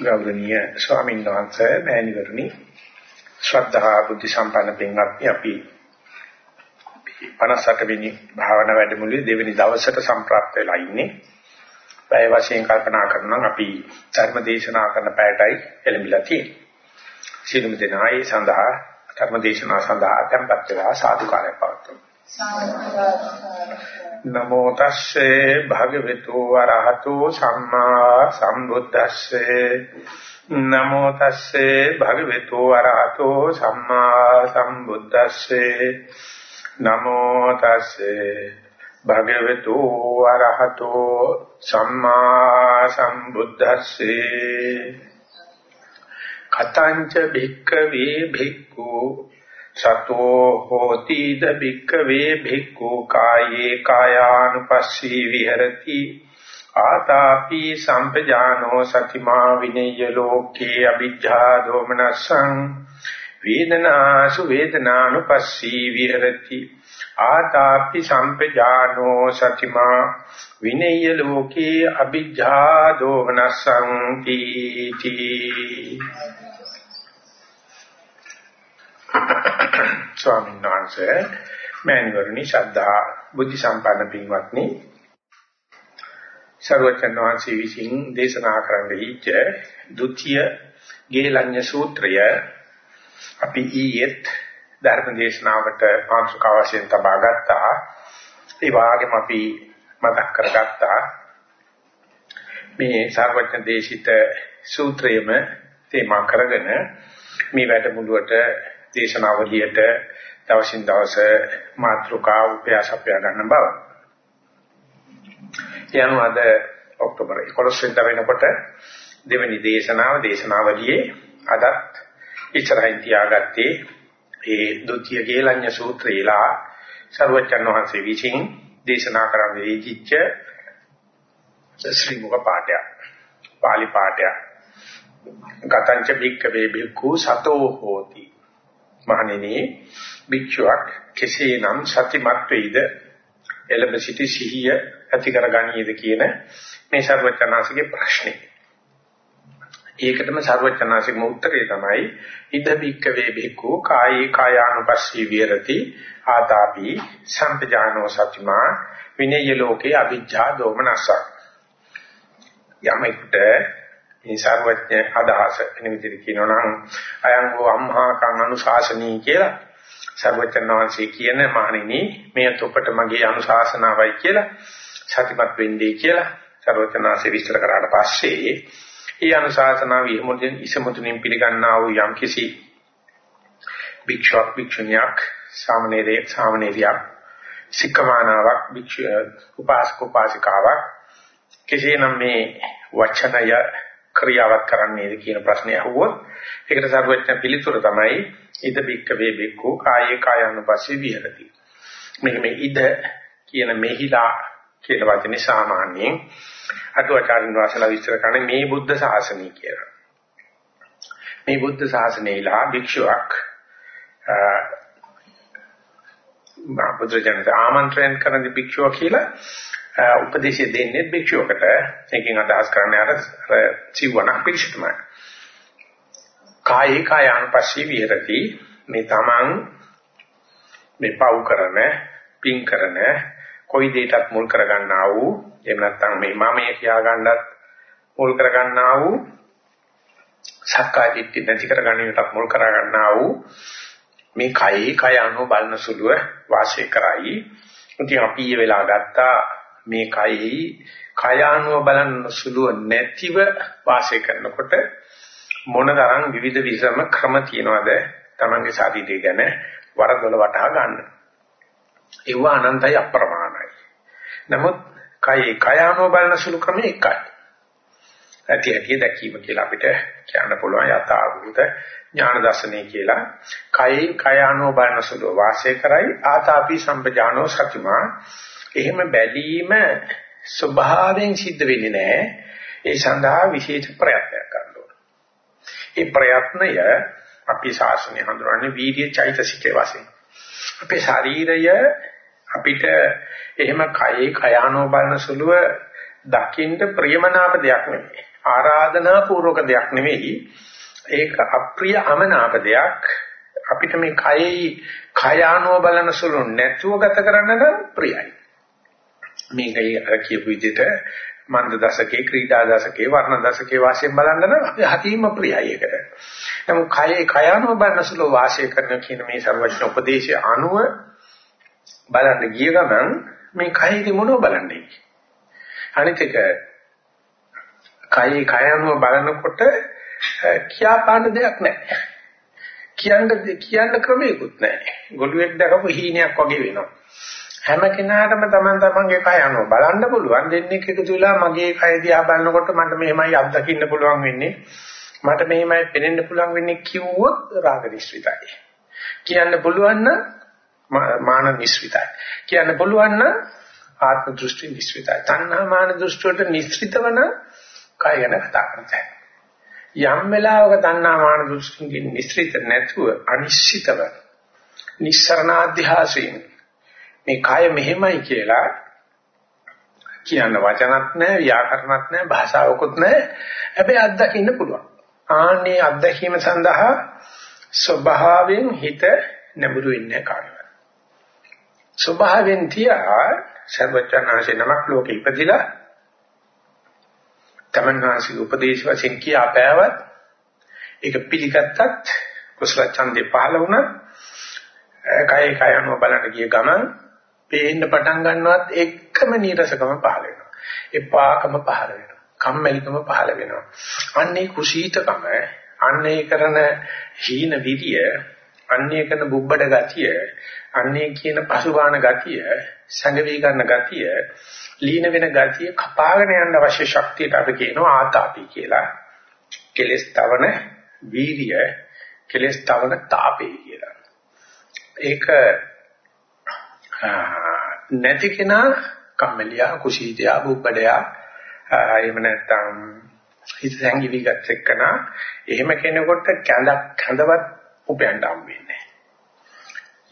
ගෞරවනීය ස්වාමීන් වහන්සේ මෑණිවරණි ශ්‍රද්ධා බුද්ධ සම්පන්න පින්වත්නි අපි 58 වෙනි භාවනා වැඩමුළුවේ දෙවෙනි දවසට සම්ප්‍රාප්ත වෙලා ඉන්නේ. පැය වශයෙන් කල්පනා කරනවා අපි ධර්ම දේශනා කරන පැයටයි එළඹිලා තියෙන්නේ. සිළුමු දෙනා ඒ සඳහා ධර්ම දේශනා සඳහා tempත් වෙලා සාදුකාරය පවතුමු. නමෝ තස්සේ භගවතු වරහතෝ සම්මා සම්බුද්දස්සේ. නමෝ තස්සේ භගවතු වරහතෝ සම්මා සම්බුද්දස්සේ. නමෝ තස්සේ භගවතු වරහතෝ සම්මා සම්බුද්දස්සේ. කතංච භික්ඛවේ භික්ඛු සතෝ හෝති ද භික්ඛවේ භික්ඛු කායේ කායානුපස්සී විහෙරති. ආතාපි සම්පජානෝ සතිමා විනේය ලෝකේ අ비ජ්ජා දෝමනසං වේදනාසු වේදනානුපස්සී විහෙරති. ආතාපි සම්පජානෝ සතිමා විනේය ලෝකේ අ비ජ්ජා දෝමනසං තීති. ස්වාමීන් වහන්සේ මෑණිවරණි ශ්‍රද්ධා බුද්ධ සම්පන්න පින්වත්නි සර්වචන් වහන්සේ විසින් දේශනා කරන්න දීච්ච ဒုတိ ය ගේලඤ්ඤ සූත්‍රය අපි ඊයේත් ධර්ම දේශනාවට මාතෘකාව වශයෙන් තබා ගත්තා. ඒ වගේම අපි මතක් කරගත්තා මේ සර්වඥ දේශිත සූත්‍රයම තේමා කරගෙන මේ වැඩමුළුවට දේශනාවලියට දවසින් දවස මාතෘකා උපයාසප්පය ගන්න බව. යනවා අද ඔක්තෝබර් 11 වෙනිදා වෙනකොට දෙවෙනි දේශනාව දේශනාවලියේ අදත් ඉස්සරහින් තියාගත්තේ ඒ ဒုတိ ය ගේලඤ්ඤ සූත්‍රයලා සර්වචන් වහන්සේ විසින් දේශනා කරන්න දීච්ච ශ්‍රී මුඛ පාඨය පාලි පාඨය ගතංච බික්කවේ බික්ඛු සතෝ හෝති මහණෙනි භික්ෂුවක් කෙසේනම් සතිමත් වෙයිද එළඹ සිටි සිහිය ඇති කරගනියද කියන මේ ਸਰවචනාසිකේ ප්‍රශ්නේ. ඒකටම ਸਰවචනාසිකම උත්තරේ තමයි ඉද භික්කවේ භික්ඛු කායේ කායානුපස්සී විරති ආතාපි සම්පජානෝ සතිමා විනේය ලෝකේ අවිජ්ජා දෝමනසක්. යමෙක්ට මේ ਸਰවඥ අදහස වෙන විදිහට කියනවා නම් අයං හෝ අම්හා කං අනුශාසනී කියලා සර්වචනවාංශී කියන මහණෙනි මේ තොපට මගේ අනුශාසනාවයි කියලා සතිපත් වෙන්නේ කියලා සර්වචනාංශේ විස්තර කරාට පස්සේ ඒ අනුශාසනාව ඉහමුදින් ඉසමුතුනින් පිළිගන්නා වූ යම්කිසි භික්ෂුවක් භික්ෂුණියක් සාමනීරේ සාමනීරියක් සික්කමානාවක් භික්ෂු උපාසක උපාසිකාවක් කෙසේනම් මේ වචනය ක්‍රියාවත් කරන්නේද කියන ප්‍රශ්නය අහුවොත් ඒකට සර්වඥ පිළිතුර තමයි ඉද බික්කවේ බික්කෝ කායේ කායानुපස්සේ විහෙරති. මෙන්න මේ ඉද කියන මෙහිලා කියන වචනේ සාමාන්‍යයෙන් අටුවාචාරින් වාසලා විස්තර කරන්නේ මේ බුද්ධ ශාසනය කියලා. මේ බුද්ධ ශාසනයලා භික්ෂුවක් බුදුරජාණන් ආමන්ත්‍රණ කරන භික්ෂුව කියලා උපදේශය දෙන්නේ භික්ෂුවකට. ඒකෙන් අදහස් කරන්නේ අර සිවණක් පිළිසිතමයි. කායේ කායानुපස්සී විහෙරති මේ තමන් මේ පව් කරන පින් කරන කොයි දෙයකටත් මුල් කරගන්නා වූ එහෙම නැත්නම් මේ මමයේ කියා ගන්නත් මුල් කරගන්නා වූ සක්කාය දිට්ඨි නැති කරගන්නටත් මුල් කරගන්නා වූ මේ කයි කය අනුව බලන සුළුව වාසය කරයි. ඉතින් අපි ඊ වෙලා ගත්තා මේ කයි කය අනුව බලන සුළුව නැතිව වාසය කරනකොට මොනතරම් විවිධ විසම ක්‍රම තියනවද Tamange ශරීරය ගැන වරදොල වටහා ගන්න. ඒව අනන්තයි අප්‍රමාණයි. නමුත් කයි කයානෝ බලන සුළු ක්‍රමය එකයි. ඇති ඇති දැකීම කියලා අපිට කියන්න පුළුවන් යථාභූත ඥාන දර්ශනය කියලා. කයි කයානෝ බලන සුළු වාසය කරයි ආතාපි සම්පජානෝ සතිමා. එහෙම බැලීම ස්වභාවයෙන් සිද්ධ වෙන්නේ නැහැ. ඒ සඳහා විශේෂ ප්‍රයත්නයක් කරන්න ඕන. ඒ ප්‍රයත්නය අපි ශාසනය හඳුනන්නේ වීර්ය චෛතසිකේ වශයෙන්. අපේ ශරීරය අපිට එහෙම කයේ කයානෝ බලන සුළුව දකින්න ප්‍රියමනාප දෙයක් නෙමෙයි. ආරාධනා පූර්වක දෙයක් නෙවෙයි. ඒක අප්‍රිය අමනාප දෙයක්. අපිට මේ කයෙහි කයානෝ බලන සුළු නැතුව ගත කරන්න නම් ප්‍රියයි. මේකයි අර කියපු විදිහට මන්ද දශකේ ක්‍රීඩා දශකේ වර්ණ දශකේ වාසියෙන් බලන්න නම් අපි හතිම ප්‍රියයි ඒකට. නමුත් කයේ කයානෝ බලන සුළු වාසය කරන කියන මේ සර්වඥ උපදේශය අනුව බලන්න ගිය ගමන් මේ කයෙදි මොනව බලන්නේ? අනිත් එක කයේ කයano බලනකොට කියාපාන දෙයක් නැහැ. කියන්න කියන්න ක්‍රමයක්වත් නැහැ. ගොළුෙක් දැකපු හීනයක් වගේ වෙනවා. හැම කෙනාටම Taman tamanගේ කය අනුව බලන්න පුළුවන්. දෙන්නේ එකතු වෙලා මගේ කය දිහා බලනකොට මට මෙහෙමයි අත්දකින්න පුළුවන් වෙන්නේ. මට මෙහෙමයි පෙනෙන්න පුළුවන් වෙන්නේ කිව්වොත් රාග නිස්විතයි. කියන්න පුළුවන් නම් මාන නිස්විතයි. කියන්න පුළුවන් නම් ආත්ම දෘෂ්ටි නිස්විතයි. තණ්හා මාන දෘෂ්ටි වලට නිස්විතවන කය ගැන කතා කරන්නේ. යම් වෙලාවක තණ්හා මාන දෘෂ්ටිකින් නිස්විත නැතුව අනිශ්චිතව නිස්සරණාධ්‍යාසයෙන් මේ කය මෙහෙමයි කියලා කියන්න වචනත් නැහැ ව්‍යාකරණත් නැහැ භාෂාවකුත් නැහැ. හැබැයි අත්දකින්න පුළුවන්. ආන්නේ අත්දැකීම සඳහා ස්වභාවයෙන් හිත නැඹුරු වෙන්නේ කාර්යය ස්වභාවයෙන් තියා සර්වචනාංශේ නමක් ලෝකෙ ඉපදිලා තමන්වාසික උපදේශ වශයෙන් කියා පෑවත් ඒක පිළිගත්තත් කුසල ඡන්දේ පහළ වුණා කය කය අනුව බලන්න ගිය ගමන් පේන්න පටන් ගන්නවත් එක්කම නීරසකම පහළ වෙනවා එපාකම පහළ වෙනවා කම්මැලිකම පහළ වෙනවා අන්නේ කුසීතකම අන්නේ කරන හීන විරිය අන්නේ කරන බුබ්බඩ ගතිය අන්නේ කියන පසුබාන ගතිය සංගවි ගන්න ගතිය ලීන වෙන ගතිය කපාගෙන යන්න අවශ්‍ය ශක්තියට අපි කියනවා ආතාපි කියලා. කෙලස් තවන වීරිය, කෙලස් තවන තාපේ කියලා. ඒක නැති කෙනා කම්මැලියා, කුසීතයා, බුබ්බඩයා එහෙම නැත්නම් හිත සංගීවි ගත එක්කන එහෙම කෙනෙකුට කැඳක් කැඳවත් උපයන්න හම් වෙන්නේ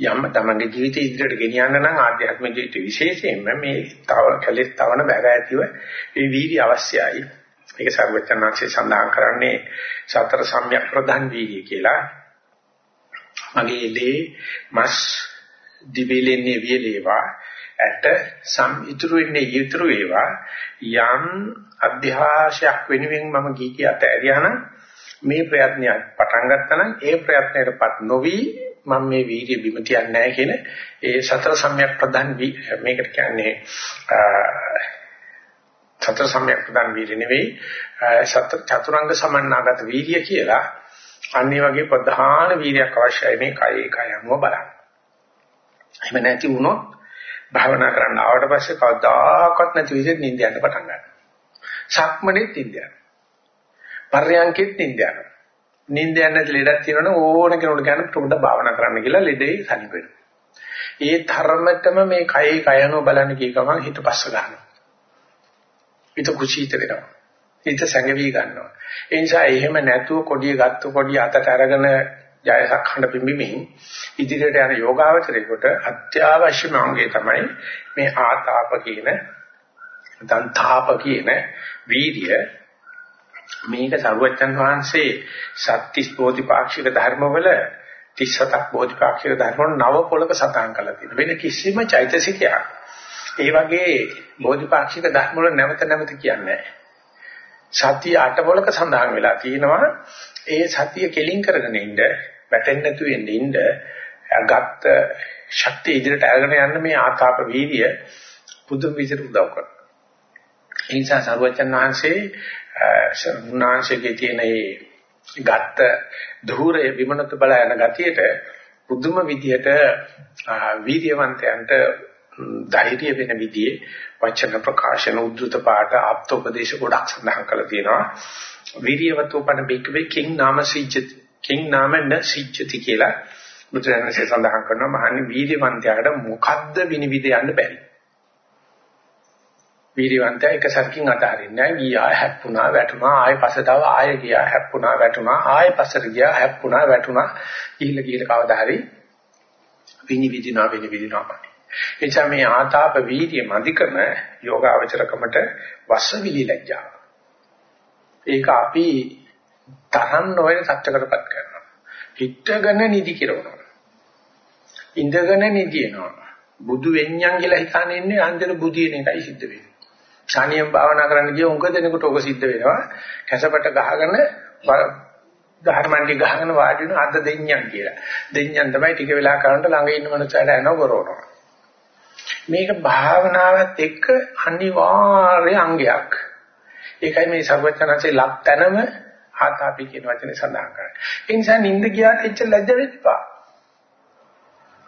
යම් තමන්ගේ ජීවිතය ඉදිරියට ගෙනියන්න නම් ආධ්‍යාත්මික ජීවිත විශේෂයෙන්ම මේ තව කැලෙත් තවන බැග ඇතිව මේ වීර්ය අවශ්‍යයි. ඒක සර්වචනාංශයේ සඳහන් කරන්නේ සතර සම්‍යක් ප්‍රධාන වීර්ය කියලා. මගේ ලේ මස් දිවිලෙන්නේ වියලේවා ඇට සම් ඉතුරු වෙන්නේ ඉතුරු වේවා යම් අධ්‍යාශයක් වෙනුවෙන් මම ගී කිය අතෑරියානම් මේ ප්‍රයත්නය පටන් ගත්තා නම් ඒ ප්‍රයත්නයටපත් නොවි මම මේ වීර්ය බිම තියන්නේ නැහැ කියන ඒ සතර සම්‍යක් ප්‍රධාන මේකට කියන්නේ සතර සම්‍යක් ප්‍රධාන වීර්ය නෙවෙයි සතර චතුරංග සමන්නාගත වීර්ය කියලා අනිත් වගේ ප්‍රධාන වීර්යයක් අවශ්‍යයි මේ කයේ කය අනුව බලන්න. එහෙම නැති වුණොත් භාවනා කරන්න ආවට පස්සේ කවදාකවත් නැති විදිහට නිින්ද යන්න පටන් ගන්නවා. සක්මණෙත් නිින්ද යනවා. පර්යංකෙත් නිින්ද යනවා. නිින්ද යන්නේ නැති ලෙඩක් තියෙනවනේ ඕන කෙනෙකුට කියන්න පොඩ්ඩක් භාවනා කරන්න කියලා ලෙඩේ සනීප වෙනවා. ඒ ධර්මතම මේ කයේ කයano බලන්න කිය ගමන් හිත පස්ස ගන්නවා. හිත කුසීත වෙනවා. හිත සංගවි ගන්නවා. ඒ නිසා එහෙම නැතුව කොඩිය ගත්ත කොඩිය අතට අරගෙන ජයසක් හඬ පිඹිමින් ඉදිරියට යන යෝගාවචරයකට අත්‍යවශ්‍යම අංගය තමයි මේ ආතාප කියන දන්තාප කියන වීර්ය මේක සරුවච්චන් වහන්සේ සත්‍තිස් බෝධිපාක්ෂික ධර්මවල 37ක් බෝධිපාක්ෂික ධර්ම නව පොලක සටහන් කරලා තියෙනවා. වෙන කිසිම චෛතසිකයක් ඒ වගේ බෝධිපාක්ෂික ධර්ම වල නැවත නැවත කියන්නේ සතිය අට පොලක සඳහන් වෙලා තියෙනවා. ඒ සතිය කෙලින් කරගෙන ඉන්න, වැටෙන්නේ නැතු වෙන්න ඉන්න, ගත්ත ශක්තිය ඉදිරියට අරගෙන යන්න මේ ආතාප වීර්ය පුදුම විදිහට උදව් කරනවා. ඒ නිසා සරුවච්චන් වහන්සේ උන්වහන්සේගේ තියෙන ඒ ගත්ත ධූරය විමනත බල යන ගතියට පුදුම විදියට වීර්යවන්තයන්ට ධෛර්ය වෙන විදිහේ වචන ප්‍රකාශන උද්දෘත පාඨ ආප්තෝපදේශ ගොඩක් සඳහන් කරලා තියෙනවා වීර්යවතෝපන බික්වේ කිං නාම සිජ්ජති කිං නාම න සිජ්ජති කියලා බුදුරජාණන්සේ සඳහන් කරනවා මහන්නේ වීර්යවන්තයාට මොකද්ද විනිවිද යන්න බැරි වීර්යවන්තයා එක සැරකින් අතහරින්නේ නැහැ. ගියා හැප්පුණා වැටුණා ආයෙ පස්සට ආව ආයෙ ගියා හැප්පුණා වැටුණා ආයෙ පස්සට ගියා හැප්පුණා වැටුණා ගිහිල්ලා ගිහිල්ලා කවදා හරි විනිවිදිනවා විනිවිදිනවා. එනිසා මේ ආතාප වීර්ය මධිකම යෝගාවචරකමට වසවිලි ලැජ්ජාව. ඒක අපි තරම් නොවන සත්‍යකටපත් කරනවා. හිටගෙන නිදි කිරවනවා. ඉඳගෙන නිදිනවා. බුදු වෙඤ්ඤම් කියලා හිතාන ඉන්නේ අන්තිම බුදියන එකයි සිද්ධ වෙන්නේ. ශානියම් භාවනා කරන්න ගිය උංග දෙනකොට ඔක සිද්ධ වෙනවා. කැසපට ගහගෙන ධර්මණ්ඩි ගහගෙන වාඩි වෙන අද දෙඤ්ඤම් කියලා. දෙඤ්ඤම් තමයි ටික වෙලා කරනකොට ළඟ ඉන්න මනුස්සයලා එනවා කරනවා. මේක භාවනාවත් එක්ක අනිවාර්ය අංගයක්. ඒකයි මේ සර්වඥාන්සේ ලක් තැනම ආතාපි කියන වචනේ සඳහන් කරන්නේ. ඒ නිසා නිින්ද ගියාට එච්ච ලැජ්ජ වෙන්නපා.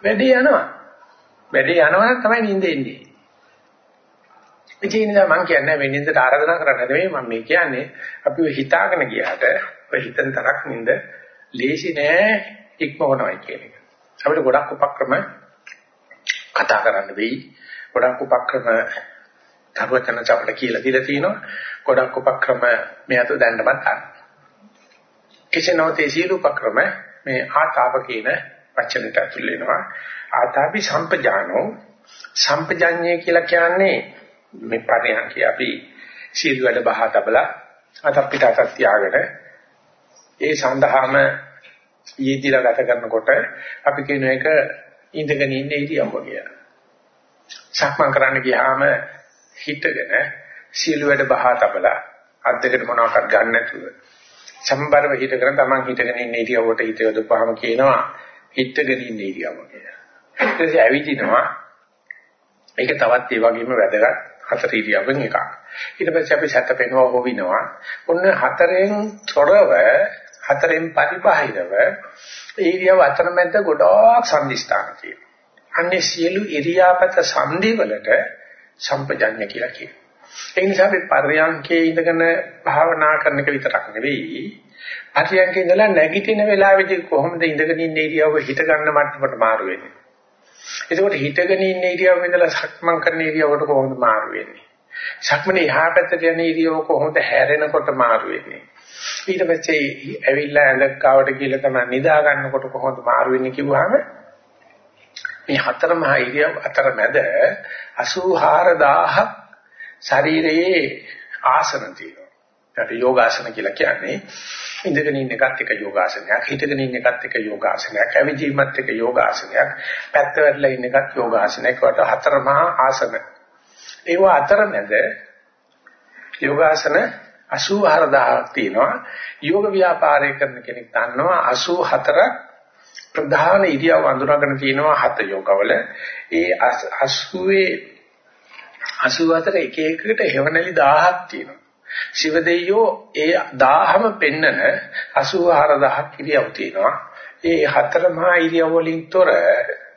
වැඩේ යනවා. වැඩේ යනවා තමයි නිින්ද එන්නේ. ඒ නිසා මම කියන්නේ මේ නිින්දට ආරාධනා කරන්න නෙවෙයි මම මේ කියන්නේ අපි ඔය හිතාගෙන ගියාට ඔය හිතන තරක් නිින්ද ලේසි නෑ ඉක්මවනවයි කියන එක. අපිට ගොඩක් උපක්‍රම කතා කරන්න වෙයි. ගොඩක් උපක්‍රම ධර්මචන අපිට කියලා දීලා තිනවා. ගොඩක් උපක්‍රම මේ අත දැන්නවත් ගන්න. කෙසේ නොතේ සීල උපක්‍රම මේ ආතාප කියන වචනයට ඇතුල් වෙනවා. ආතාපි සම්පජානෝ සම්පජඤ්ඤය කියලා කියන්නේ මේ පරිහාංකي අපි සීල වැඩ බහා තබලා අත පිට අතක් තියාගෙන ඒ සඳහාම ඊදිලා ගත කරනකොට අපි කියන එක ඉඳගෙන ඉන්න ඉරියව්ව කියලා. සක්මන් කරන්න ගියාම හිටගෙන සීල වැඩ බහා තබලා අත් දෙකට මොනවාක්වත් ගන්න නැතුව සම්බරව හිටගෙන තමන් හිටගෙන ඉන්න ඉරියව්වට හිත යොදපුවාම කියනවා හිටගෙන ඉන්න ඉරියව්ව කියලා. ඊට පස්සේ ඇවිදිනවා ඒක තවත් ඒ වගේම වැදගත් හතර ඉරියව්වෙන් එකක්. ඊට පස්සේ අපි සැතපෙනවා හොවිනවා. ඔන්න හතරෙන් තොරව හතරෙන් පරිබාහිරව ඉරියව් අතරමැද ගොඩාක් සම්දිස්ථාන තියෙනවා. අන්නේ සියලු ඉරියාපත සංදිවලට සම්පජඤ්ඤ කියලා කියනවා. ඒ නිසා අපි පර්යංකේ ඉඳගෙන භාවනා කරන එක විතරක් නෙවෙයි පර්යංකේ ඉඳලා නැගිටින වෙලාවෙදී කොහොමද ඉඳගෙන ඉන්න ඉරියව්ව හිත ගන්න මට්ටමට මාරු වෙන්නේ. එතකොට හිතගෙන ඉන්න ඉරියව්ව ඉඳලා සක්මන් කරන ඉරියව්වට කොහොමද මාරු වෙන්නේ? සක්මනේ එහා පැත්තට යන ඉරියව්ව කොහොමද හැරෙනකොට මාරු වෙන්නේ? ඊට පස්සේ ඇවිල්ලා ඇඳක්කාවට කියලා තමයි නිදා ගන්නකොට කොහොමද මාරු වෙන්නේ කිව්වහම මේ හතර මහා ඉරියව් අතර මැද 84000ක් ශරීරයේ ආසන තියෙනවා. ඒකට යෝගාසන කියලා කියන්නේ ඉඳගෙන ඉන්න එකත් එක යෝගාසනයක්, හිටගෙන ඉන්න එකත් එක යෝගාසනයක්, ඇවිදීමත් එක යෝගාසනයක්, පැත්ත වැටලා ඉන්න එකත් යෝගාසනයක්. වට හතර මහා ආසන. ඒව අතරමැද යෝගාසන 84000ක් තියෙනවා. යෝග ව්‍යාපාරය කරන කෙනෙක් දන්නවා 84 ප්‍රධාන ඉරියව් අඳුරගෙන තියෙනවා හත යෝගවල. ඒ 80 84 එක එකකට හේවණලි 1000ක් තියෙනවා. ශිව දෙයියෝ ඒ 1000ම පෙන්නන 84000ක් ඉරියව් තියෙනවා. ඒ හතර මහා ඉරියව් වලින් තොර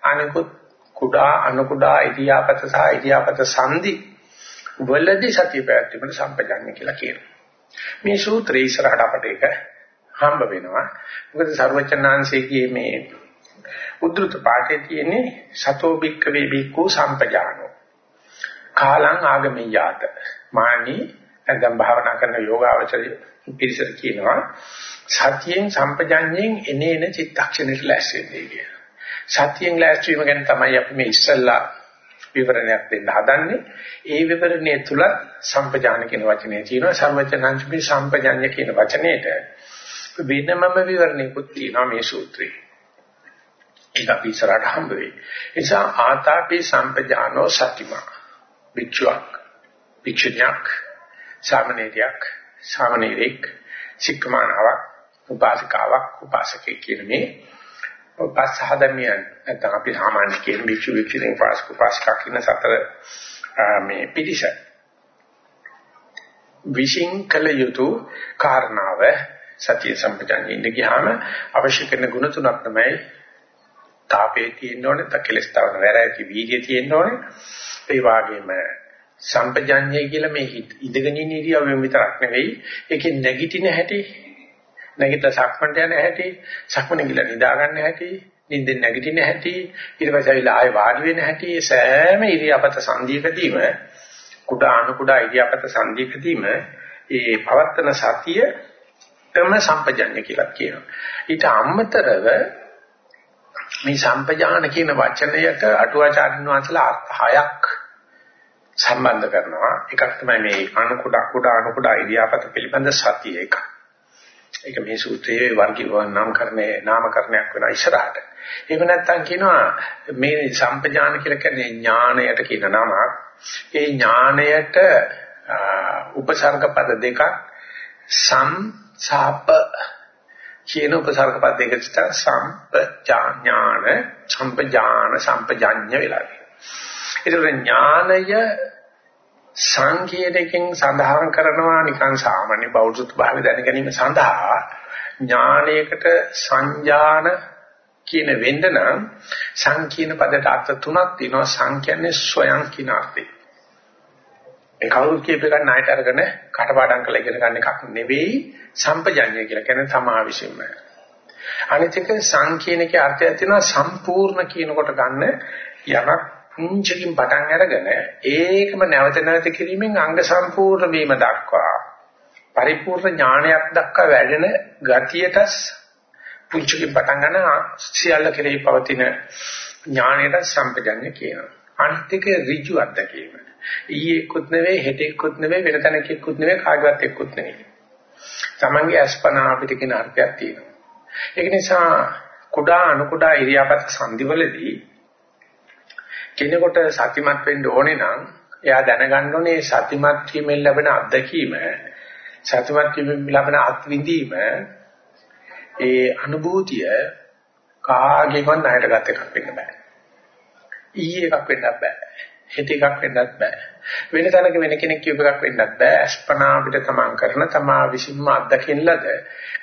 අනිකුත් කුඩා අනුකුඩා ඉරියාපත සහ ඉරියාපත සංදි වලදී සතිය පැවැත්වීමට සම්පජන්‍ය කියලා කියනවා. මේ සූත්‍රය ඉස්සරහට අපට ඒක හම්බ වෙනවා. මොකද සර්වචනාංශයේ මේ උද්දෘත පාඨයේ තියෙන්නේ සතෝ බික්කවේ බික්කු සම්පජානෝ. කාලං ආගමියාත. මානි නැත්නම් භාවනා කරන යෝගාවචරය පිරිසට කියනවා සතියෙන් සම්පජඤ්ඤයෙන් එනේන චිත්තක්ෂණයට ලැස්ති වෙන්නේ කියලා. සතියෙන් ලැස්ති වීම ගැන තමයි අපි මේ ඉස්සල්ලා විවරණයක් දෙන්න හදන්නේ. ඒ විවරණය තුල සම්පජාන කියන වචනේ තියෙනවා. සර්වචනංශපි සම්පජඤ්ඤ කියන වචනේට වෙනමම විවරණයකුත් තියෙනවා මේ සූත්‍රේ. ඒක අපි ඉස්සරහට හම්බ වෙයි. ඒ නිසා ආතාපි සම්පජානෝ සතිමා. වික්ෂුවක්, වික්ෂුණයක්, සාමනීරයක්, සාමනීරෙක්, සික්කමානාවක්, උපාසිකාවක්, උපාසකෙක් කියන මේ උපසහදමියන් නැත්නම් අපි සාමාන්‍ය කියන වික්ෂු වික්ෂුණී උපාසක උපාසිකා කියන සතර මේ පිටිස විශ්ින් කළ යුතු කාරණාව සතිය සම්පජන්යේ ඉඳ ගියාම අවශ්‍ය කරන ගුණ තුනක් තමයි තාපේ තියෙන්න ඕනේ, තකලස් තවන වැර ඇති වීර්යය තියෙන්න ඕනේ. ඒ වගේම සම්පජඤ්ඤය කියලා මේ ඉඳගෙන ඉන්න ඉරියව්වෙන් විතරක් නෙවෙයි ඒකේ නැගිටින හැටි නැගිටලා සක්මන්ට යන හැටි සක්මන ගිල නිදා ගන්න හැටි නිින්දෙන් නැගිටින හැටි ඊට පස්සේ ආවිලා ආයෙ වාඩි වෙන හැටි සෑම ඉරියාපත සංදීකදීම කුඩා අණු කුඩා ඉරියාපත සංදීකදීම ඒ පවත්තන සතිය තම සම්පජඤ්ඤ කියලා කියනවා ඊට අමතරව මේ සම්පජාන කියන වචනයට අටුවාචාර්යන් වහන්සේලා අර්ථ හයක් සම්බන්ධ කරනවා. එකක් තමයි මේ අණු කුඩා කුඩා අණු කුඩා ඉරියාපත පිළිබඳ සතිය එක. ඒක මේ සූත්‍රයේ වර්ගීව නාමකරණේ නාමකරණයක් වෙන ඉස්සරහට. ඒක නැත්තම් කියනවා මේ සම්පජාන කියලා කියන්නේ ඥාණයට කියන නමක්. ඒ ඥාණයට උපසර්ග පද දෙකක් සම් සාප කියන උපසර්ග පද දෙක විතර සම්පජාඥාන සම්පජාන සම්පජාඤ්ඤ වෙලා ඒතර ඥානය සංකේතයෙන් සඳහන් කරනවා නිකන් සාමාන්‍ය බෞද්ධ භාවය දැන ගැනීම සඳහා ඥානයකට සංජාන කියන වෙන්න නම් සංකීර්ණ පදයට අර්ථ තුනක් තියෙනවා සං කියන්නේ ස්වයං කියන අර්ථය. මේ කවුරුත් කියප එක ණයට අරගෙන කටපාඩම් කරලා ඉගෙන ගන්න එකක් නෙවෙයි සම්පජඤ්ඤය කියලා කියන්නේ තමා විසින්ම. අනිත් එක සංකීර්ණකේ අර්ථය තියෙනවා සම්පූර්ණ කියනකොට ගන්න යමක් පුංචකින් පටන් අරගෙන ඒකම නැවත නැවත කිරීමෙන් අංග සම්පූර්ණ වීම දක්වා පරිපූර්ණ ඥානයක් දක්වා වැඩෙන ගතියට පුංචකින් පටන් ගන්න සියල්ල කෙරෙහි පවතින ඥානයට සම්පජන්‍ය කියනවා. අන්තික ඍජු අත්දැකීම. ඊයේකුත් නෙවෙයි හෙටෙකුත් නෙවෙයි වෙන තැනකෙකුත් නෙවෙයි කාගවත් එක්කුත් නෙවෙයි. Tamange අස්පනා අපිට කියන අර්ථයක් තියෙනවා. ඒක නිසා කුඩා අණු කුඩා ඉරියාපත සංදිවලදී කෙනෙකුට සතිමත් වෙන්න ඕනේ නම් එයා දැනගන්න ඕනේ සතිමත් වීමෙන් ලැබෙන අත්දැකීම සතිමත් වීමෙන් ලැබෙන අත්විඳීම ඒ අනුභූතිය කාගේවත් ණයට ගත එකක් වෙන්න බෑ. ඊයේ එකක් වෙන්නත් බෑ. හෙට එකක් වෙන්නත් බෑ. වෙන තැනක වෙන කෙනෙක් කියප එකක් වෙන්නත් බෑ. අස්පනා අපිට තමන් කරන තමා විසින්ම අත්දකින්න ලද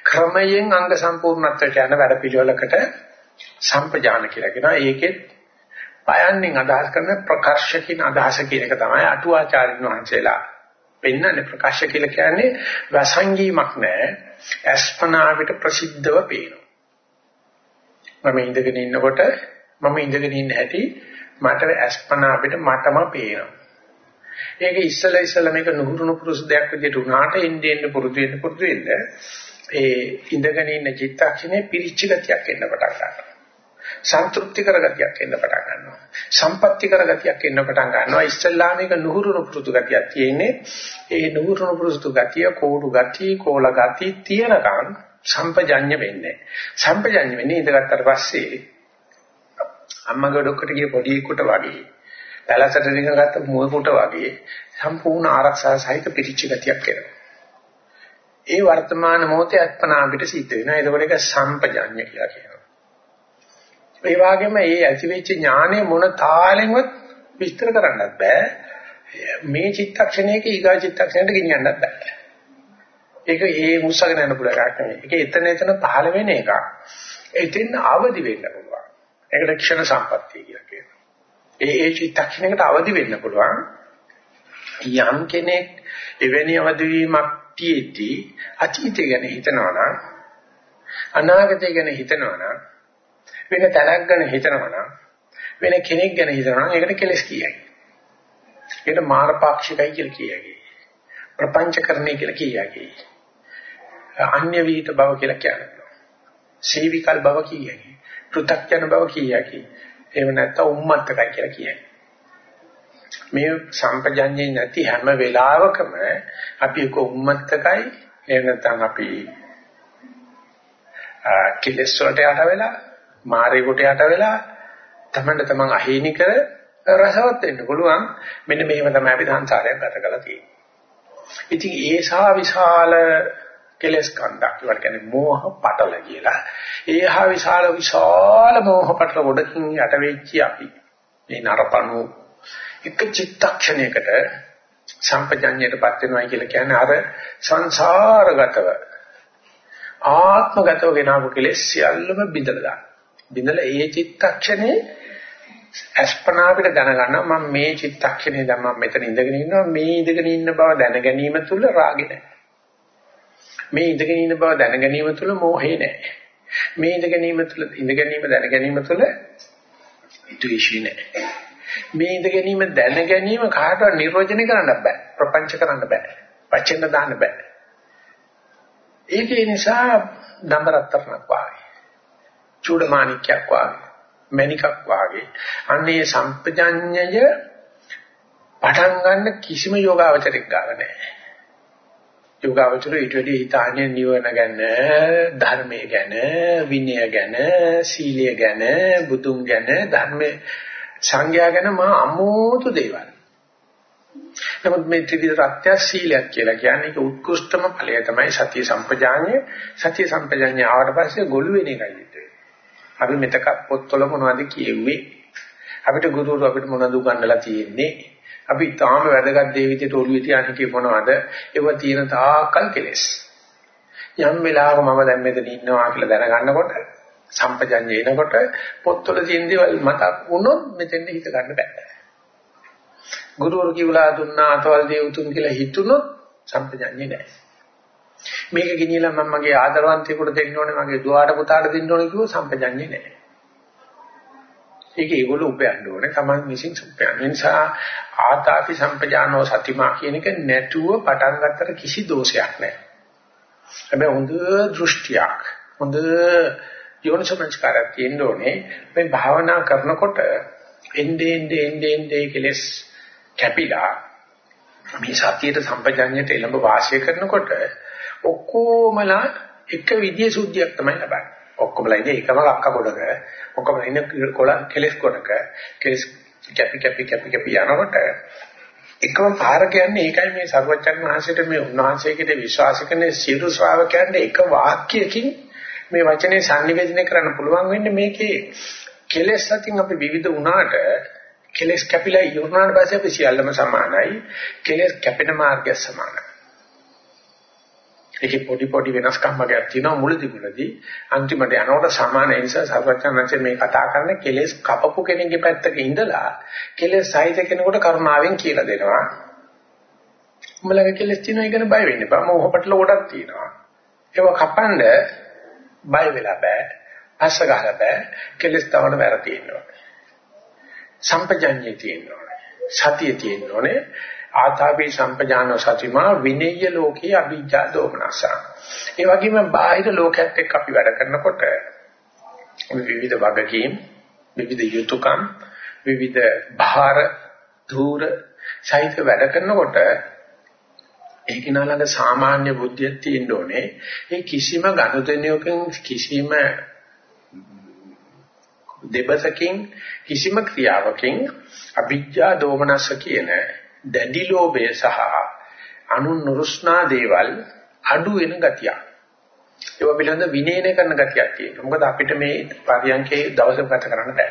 ක්‍රමයෙන් අංග සම්පූර්ණත්වයට යන වැඩ පිළිවෙලකට සම්පජාන කියලා කියනවා. ඒකෙත් පයන්ෙන් අදහස් කරන ප්‍රකාශ කියන අදහස කියන එක තමයි අටුවාචාරින් වහන්සේලා පෙන්වන්නේ ප්‍රකාශ කියලා කියන්නේ වසංගීමක් නෑ. අස්පනාවිට ප්‍රසිද්ධව පේනවා. මම ඉඳගෙන ඉන්නකොට මම ඉඳගෙන ඉන්න හැටි මට අස්පනාවිට මටම පේනවා. ඒක ඉස්සලා ඉස්සලා මේක නුහුරුණු පුරුසු දෙයක් විදිහට උනාට එන්නේ එන්න පුරුදු වෙන්න පුරුදු වෙන්න ඒ ඉඳගෙන ඉන්න චිත්තක්ෂණේ පිරිච්ච ගතියක් එන්න පටන් ගන්නවා. සන්තුෂ්ටි කරගතියක් එන්න පටන් ගන්නවා. සම්පත්‍ති කරගතියක් එන්න පටන් ගන්නවා. ඉස්සල්ලා මේක නුහුරුණු පුරුදු ගතියක් තියෙන්නේ. ඒ නුහුරුණු පුරුදු ගතිය, කෝඩු ගතිය, කෝල ගතිය තියෙනකන් සම්පජඤ්ඤ වෙන්නේ. සම්පජඤ්ඤ වෙන්නේ ඉඳගත්තට පස්සේ අම්මගේ ඩොක්කට ගිය පොඩි කුට වගේ පැලසට රිංගගත්ත මුවෙකුට වගේ සම්පූර්ණ ආරක්ෂා සහිත පිටිච්ච ගතියක් එනවා. ඒ වර්තමාන මොහොතේ අත්පනා අපිට සිද්ධ වෙනවා. ඒකවල එක සම්පජඤ්ඤ කියලා කියනවා. ඒ වගේම මේ ඇතිවෙච්ච ඥානෙ මොන තාලෙන්වත් විස්තර කරන්නත් බෑ. මේ චිත්තක්ෂණයක ඊගා චිත්තක්ෂණයට ගෙනියන්නත් බෑ. ඒක ඒ මුස්සගෙන යන පුළුවන් එකක් නෙවෙයි. ඒක එතන එතන පහළ වෙන එකක්. එතෙන් අවදි වෙන්න පුළුවන්. ඒකට ක්ෂණ සම්පත්තිය කියලා කියනවා. ඒ ඒ චිත්තක්ෂණයකට අවදි වෙන්න පුළුවන්. යම් කෙනෙක් එවැනි අවදි වීමක් තියෙද්දි අතීතය ගැන හිතනවා නම් අනාගතය ගැන හිතනවා නම් වෙන තැනක් ගැන හිතනවා නම් වෙන කෙනෙක් ගැන හිතනවා නම් ඒකට කෙලස් කියයි. ඒකට මාරපාක්ෂිකයි කියලා කියයි. ප්‍රපංචකරණය කියලා කියයි. අන්‍ය විහිිත බව කියලා කියනවා. සීවිකල් බව කියයි. පෘථග්ජන බව කියයි. එහෙම නැත්නම් උම්මත්තකයි කියලා කියයි. මේ සම්පජඤ්ඤේ නැති හැම වෙලාවකම අපි එක්ක උම්මත්තකයි එහෙම නැත්නම් අපි කිලස් වලට යට වෙලා මාරේකට යට වෙලා තමන්ට තමන් අහීනි කර රසවත් වෙන්න පුළුවන්. මෙන්න මෙහෙම තමයි අපි සංසාරයක් ගත කරලා තියෙන්නේ. ඉතින් ඒ සා විශාල කෙලස් කන්දක් ඒවට කියන්නේ මෝහ පටල කියලා. ඒ හා විශාල විශාල මෝහ පටල ගොඩකින් යට වෙච්චි අපි. මේ නරපණු එක චිත්තක්ෂණයකට සම්පජඤ්ඤයටපත් වෙනවා කියලා කියන්නේ අර සංසාරගතව ආත්මගතව ගෙනාවු කෙලෙස් සියල්ලම බිඳලා දාන බිඳලා ඒ චිත්තක්ෂණේ අස්පනා අපිට දැනගන්න මම මේ චිත්තක්ෂණේ දැන් මම මෙතන ඉඳගෙන ඉන්නවා මේ ඉඳගෙන ඉන්න බව දැන ගැනීම තුල රාගෙ නැහැ. මේ ඉඳගෙන ඉන්න බව දැන ගැනීම තුල මෝහේ නැහැ. මේ ඉඳ ගැනීම තුල ඉඳ ගැනීම දැන ගැනීම තුල ද්වේෂී නැහැ. මේ ඉඳ ගැනීම දැන ගැනීම කාටවත් නිර්වචනය කරන්න බෑ. ප්‍රපංච කරන්න බෑ. වචන දාන්න බෑ. ඒකේ නිසා නම්බරතරණක් වාගේ. චූඩමාණික්යක් වාගේ මණිකක් වාගේ අන්නේ සම්පජඤ්ඤය පටන් ගන්න කිසිම යෝගාවචරයක් ගාව නැහැ. යෝගාවචර ඊට වැඩි හිතාන්නේ නිවන ගැන, ධර්මයේ ගැන, විනය ගැන, සීලය ගැන, බුදුන් ගැන, ධර්මයේ සංඥා ගැන මා අමෝතු දේවල්. නමුත් මේ ත්‍රිවිධ රත්‍ය සීලයක් කියලා කියන්නේ ඒක උත්කෘෂ්ඨම ඵලය තමයි සතිය සම්පජාඤ්ඤය. සතිය සම්පජාඤ්ඤය ආවට පස්සේ ගොළු වෙන එකයි හිතේ. අපි මෙතක පොත්වල මොනවද කියෙව්වේ? අපිට ගුරුවරු අපිට මොනවද උගන්වලා තියෙන්නේ? අපි තාම වැදගත් දේ විදිහට ඔළුවේ තියාගෙන කිය මොනවද? ඒව තියෙන තාකල් කෙලස්. යම් වෙලාවක මම දැන් මෙතන ඉන්නවා කියලා දැනගන්නකොට සම්පජඤ්ඤය එනකොට පොත්වල තියෙන දේවල් මතක් වුණොත් මෙතෙන් හිත ගන්න බෑ. ගුරුවරු කිව්ලා දුන්නා අතවල් දේ උතුම් කියලා හිතුනොත් සම්පජඤ්ඤය නෑ. මේක ගෙනියලා මම මගේ ආදරවන්තයෙකුට දෙන්න ඕනේ මගේ දුවාට පුතාට දෙන්න ඕනේ කිව්ව සම්පජඤ්ඤය නෑ. ඒක ඒගොල්ලෝ උපයන්න ඕනේ Taman විසින් උපයන්න. ඒ නිසා ආතාපි සම්පජානෝ සතිමා කියන එක නැතුව පටන් ගන්නතර කිසි දෝෂයක් නැහැ. හැබැයි හොඳ දෘෂ්ටියක් හොඳ යෝනිසමංස්කාරයක් තියෙන්න ඕනේ. මේ භාවනා කරනකොට එnde ende ende ende කෙලස් කැපිලා මේ සතියට සම්පජඤ්ඤයට එළඹ වාසය කරනකොට ඔක්කොමලා එක විදිය සුද්ධියක් තමයි ලබන්නේ. ඔක්කොමලා ඉන්නේ එකම ලක්ක කොටක. ඔක්කොම ඉන්නේ කොළ කෙලස් කොටක. කෙලස් කැපි කැපි කැපි කැපි යනකොට එකම පාර කියන්නේ ඒකයි මේ සර්වචන් වහන්සේට මේ උන්වහන්සේකට විශ්වාස කරන සියලු ශ්‍රාවකයන්ට එක වාක්‍යයකින් මේ වචනේ sannivedana කරන්න පුළුවන් වෙන්නේ මේකේ කෙලස් අතින් අපි විවිධ වුණාට කෙලස් කැපිලා ඉවරනාට පස්සේ අපි සියල්ලම සමානයි. කෙලස් කැපෙන මාර්ගය සමානයි. ඒකේ පොඩි පොඩි වෙනස්කම් වර්ගයක් තියෙනවා මුලදි මුලදි අන්තිමට යනකොට සමාන ඒ නිසා සර්වඥාන්සේ මේ කතා කරන්නේ කෙලෙස් කපපු කෙනෙක්ගේ පැත්තක ඉඳලා කෙලෙස් සහිත කෙනෙකුට කරුණාවෙන් කියලා දෙනවා. උඹලගේ කෙලෙස් තියෙනවා ඉගෙන බය වෙන්න එපා. මොහ පටල කොටක් තියෙනවා. ඒව කපන්න බය වෙලා බෑ. අස්ස ගහලා බෑ. කෙලෙස් තවන වැර තියෙනවා සම්පජඤ්ඤය තියෙනවා සතිය තියෙනෝනේ ආතාපි සම්පජාන සතිමා විනේය ලෝකේ අභිජ්ජා දෝමනස. ඒ වගේම බාහිර ලෝකයක් එක්ක අපි වැඩ කරනකොට විවිධ වගකීම්, විවිධ යුතුයකම්, විවිධ භාර, ධූර සහිත වැඩ කරනකොට ඒක නාලඟ සාමාන්‍ය බුද්ධියක් තියෙන්න ඕනේ. ඒ කිසිම ගනුදෙනුවකින් කිසිම දෙබසකින් කිසිම ක්‍රියාවකින් අභිජ්ජා දෝමනස කියන දැඩි ලෝභය සහ අනු නුරුස්නා දේවල් අඩු වෙන ගතියක්. ඒවා පිළිබඳ විනයන කරන ගතියක් තියෙනවා. මොකද අපිට මේ පරියන්කේ දවසම ගත කරන්න බෑ.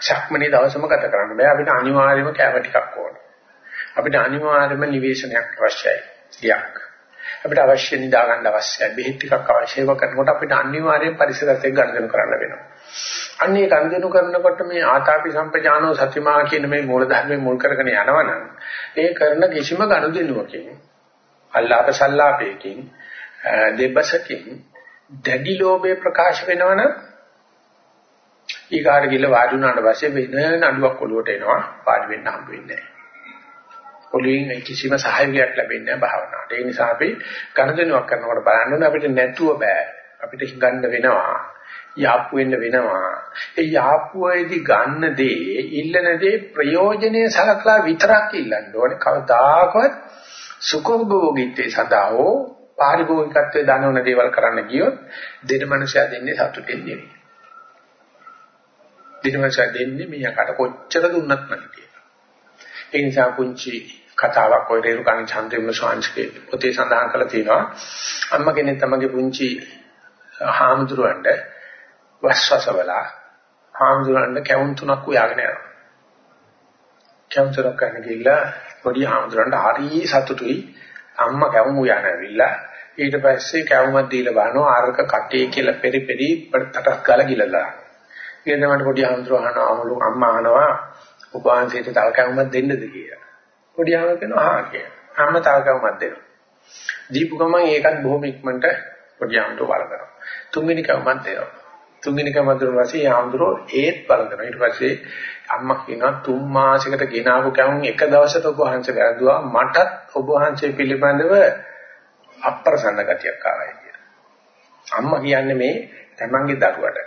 ශක්මනේ දවසම ගත කරන්න බෑ. අපිට අනිවාර්යයෙන්ම කැම ටිකක් ඕන. අපිට අනිවාර්යයෙන්ම නිවේශනයක් අවශ්‍යයි. ලියක්. අපිට අවශ්‍ය නිදා ගන්න අවශ්‍යයි. බෙහෙත් ටිකක් අවශ්‍යව කරනකොට අපිට අනිවාර්යයෙන් පරිසරයත් එක්ක ගනුදෙනු කරන්න වෙනවා. අන්නේ ගනුදෙනු කරනකොට මේ ආතාපි සම්පජානෝ සතිමා කියන මේ මූල ධර්මයේ මුල් කරගෙන යනවනම් ඒ කරන කිසිම ගනුදෙනුවකින් අල්ලාප සල්ලාපයකින් දෙබසකින් දැඩි ලෝභය ප්‍රකාශ වෙනවනම් ඊගාට ගිල වාඩි වුණාට පස්සේ වෙන නඩුවක් ඔලුවට එනවා වාඩි වෙන්න හම්බ වෙන්නේ නැහැ. ඔළුවෙන් කිසිම සහයෝගයක් ලැබෙන්නේ නැහැ භාවනාවට. ඒ නිසා අපි ගනුදෙනුවක් කරනකොට බලන්න ඕනේ අපිට නැතුව බෑ. අපිට හිඟන්න වෙනවා. යාප්පු වෙන්න වෙනවා. ඒ යාප්පුවේදී ගන්න දේ, ඉල්ලන දේ ප්‍රයෝජනේ සලකලා විතරක් ඉල්ලන්න ඕනේ. කවදාකවත් සුඛෝභෝගීත්වයේ සදාෝ පාරිභෝගිකත්වයේ දනවන දේවල් කරන්න ගියොත් දෙන මනුෂයා දෙන්නේ සතුටෙන් නෙවෙයි. දෙන මනුෂයා දෙන්නේ මෙයාකට කොච්චර දුන්නත් නැති කියලා. ඒ නිසා පුංචි කතාවක් ඔය රේරුකාණ චන්ද්‍රමුල ස්වාමීන්ගේ පොතේ සඳහන් කරලා තියෙනවා. අම්මා කෙනෙක් තමගේ පුංචි හාමුදුරුවන්ට වස්වසවලා හාමුදුරන්ට කැවුම් තුනක් උයාගෙන යනවා. කැවුම් තුනක් ගන්න ගිහිල්ලා පොඩි හාමුදුරන්ට හරි සතුටුයි අම්මා කැවුම් උයාගෙන ඇවිල්ලා ඊට පස්සේ කැවුමක් දීලා බලනවා අරක කටේ කියලා පෙරි පෙරි පටක් ගාලා ගිලලා. ඊට තමයි පොඩි හාමුදුර අහනවා අම්මා අහනවා ඔබ වහන්සේට තව කැවුමක් දෙන්නද කියලා. පොඩි හාමුදුර කියනවා හා කියලා. අම්මා තව කැවුමක් දෙනවා. දීපු ගමන් ඒකත් බොහොම ඉක්මනට පොඩි හාමුදුර වළඳනවා. තුන්වෙනි කැවුමක් දෙනවා. තුන්වෙනි කමතුරු වාසිය ආම්ද්‍රෝ ඒත් බලනවා ඊට පස්සේ අම්මා කියනවා තුන් මාසයකට ගෙනාවු කැවුම් එක දවසට ඔබ වහන්සේ වැරදුවා මටත් ඔබ වහන්සේ පිළිබඳව අප්‍රසන්න ගතියක් ආවයි කියලා. අම්මා කියන්නේ මේ තමන්ගේ දරුවට.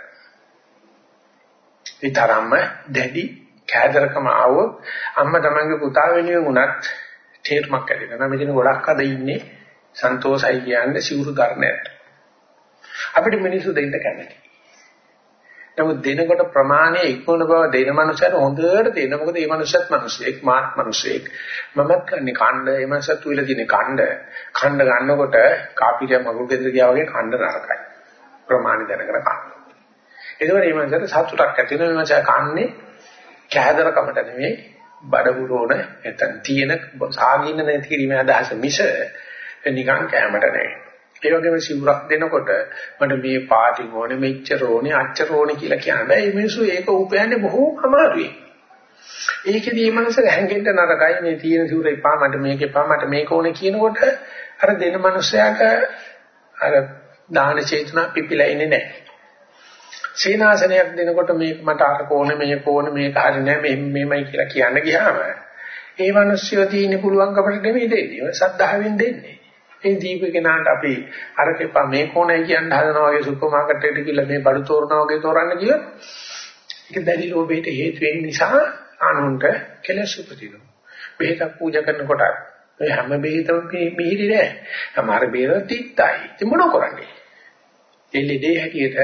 ඒ තරම්ම දැඩි කෑදරකම ආවොත් අම්මා තමන්ගේ පුතා වෙනුවෙන් උනත් තේරුමක් ඇති කරනවා. මෙතන ගොඩක් අද ඉන්නේ සන්තෝෂයි කියන්නේ සිවුරු ධර්මයට. අපිට මිනිස්සු දෙන්න කැමති. නමුත් දෙනකොට ප්‍රමාණය ඉක්මන බව දෙන මනුස්සයර හොඳට දෙන මොකද මේ මනුස්සයත් මිනිස්සෙක් මාත් මිනිස්සෙක් මමත් කන්නේ කණ්ඩ මේ මනුස්සයත් උවිලා තියෙන කණ්ඩ කණ්ඩ ගන්නකොට කාපිරිය මගුල් ගෙදර ගියා වගේ කණ්ඩ නරකයි ප්‍රමාණය දැනගෙන කන්න. ඒකවල මේ මනුස්සයට සතුටක් ඇති වෙනවා මේ මනුස්සයා කන්නේ කෑදරකමට නෙමෙයි බඩගුරෝණ නැත්නම් තියෙන සාගින්න නැති කිරීමේ අදහස මිස නිකන් කැමට නෙවෙයි. ඒ වගේම සිවුරක් දෙනකොට මට මේ පාටි ඕනේ මෙච්චර ඕනේ අච්චර ඕනේ කියලා කියන්න බෑ. මේ මිනිස්සු ඒක උපයන්නේ බොහෝම අමාරුයි. ඒකෙදී මේ මනස හැංගෙන්න නරකයි මේ තියෙන සිවුර එපා මට මේක එපා මට මේක ඕනේ කියනකොට අර දෙන මනුස්සයාට අර දාන චේතනා පිපිලා ඉන්නේ නැහැ. සීනාසනයක් දෙනකොට මේක මට අර කෝණේ මේක කෝණේ මේක හරි නෑ මේ මේමයි කියලා කියන්න ගියාම ඒ මිනිස්සු තියෙන පුළුවන්කමට නෙමෙයි දෙන්නේ. සද්ධාවෙන් දෙන්නේ. ඒ දීපේකනන්ට අපි අරකෙපා මේ කෝණේ කියන්න හදනවා වගේ සුපර් මාකට් එකට ගිහලා මේ බඩු තෝරනවා වගේ තෝරන්න කියලා ඒක දැඩි ලෝභයට හේතු වෙන නිසා අනුන්ට කෙලස් උපදිනවා. බෙහෙතක් පූජා කරනකොට මේ හැම බෙහෙතම මිහිරි නෑ. සමහර බෙහෙත තිත්තයි. ඉතින් මොන කරන්නේ? ඒ ලෙඩේ හැටියට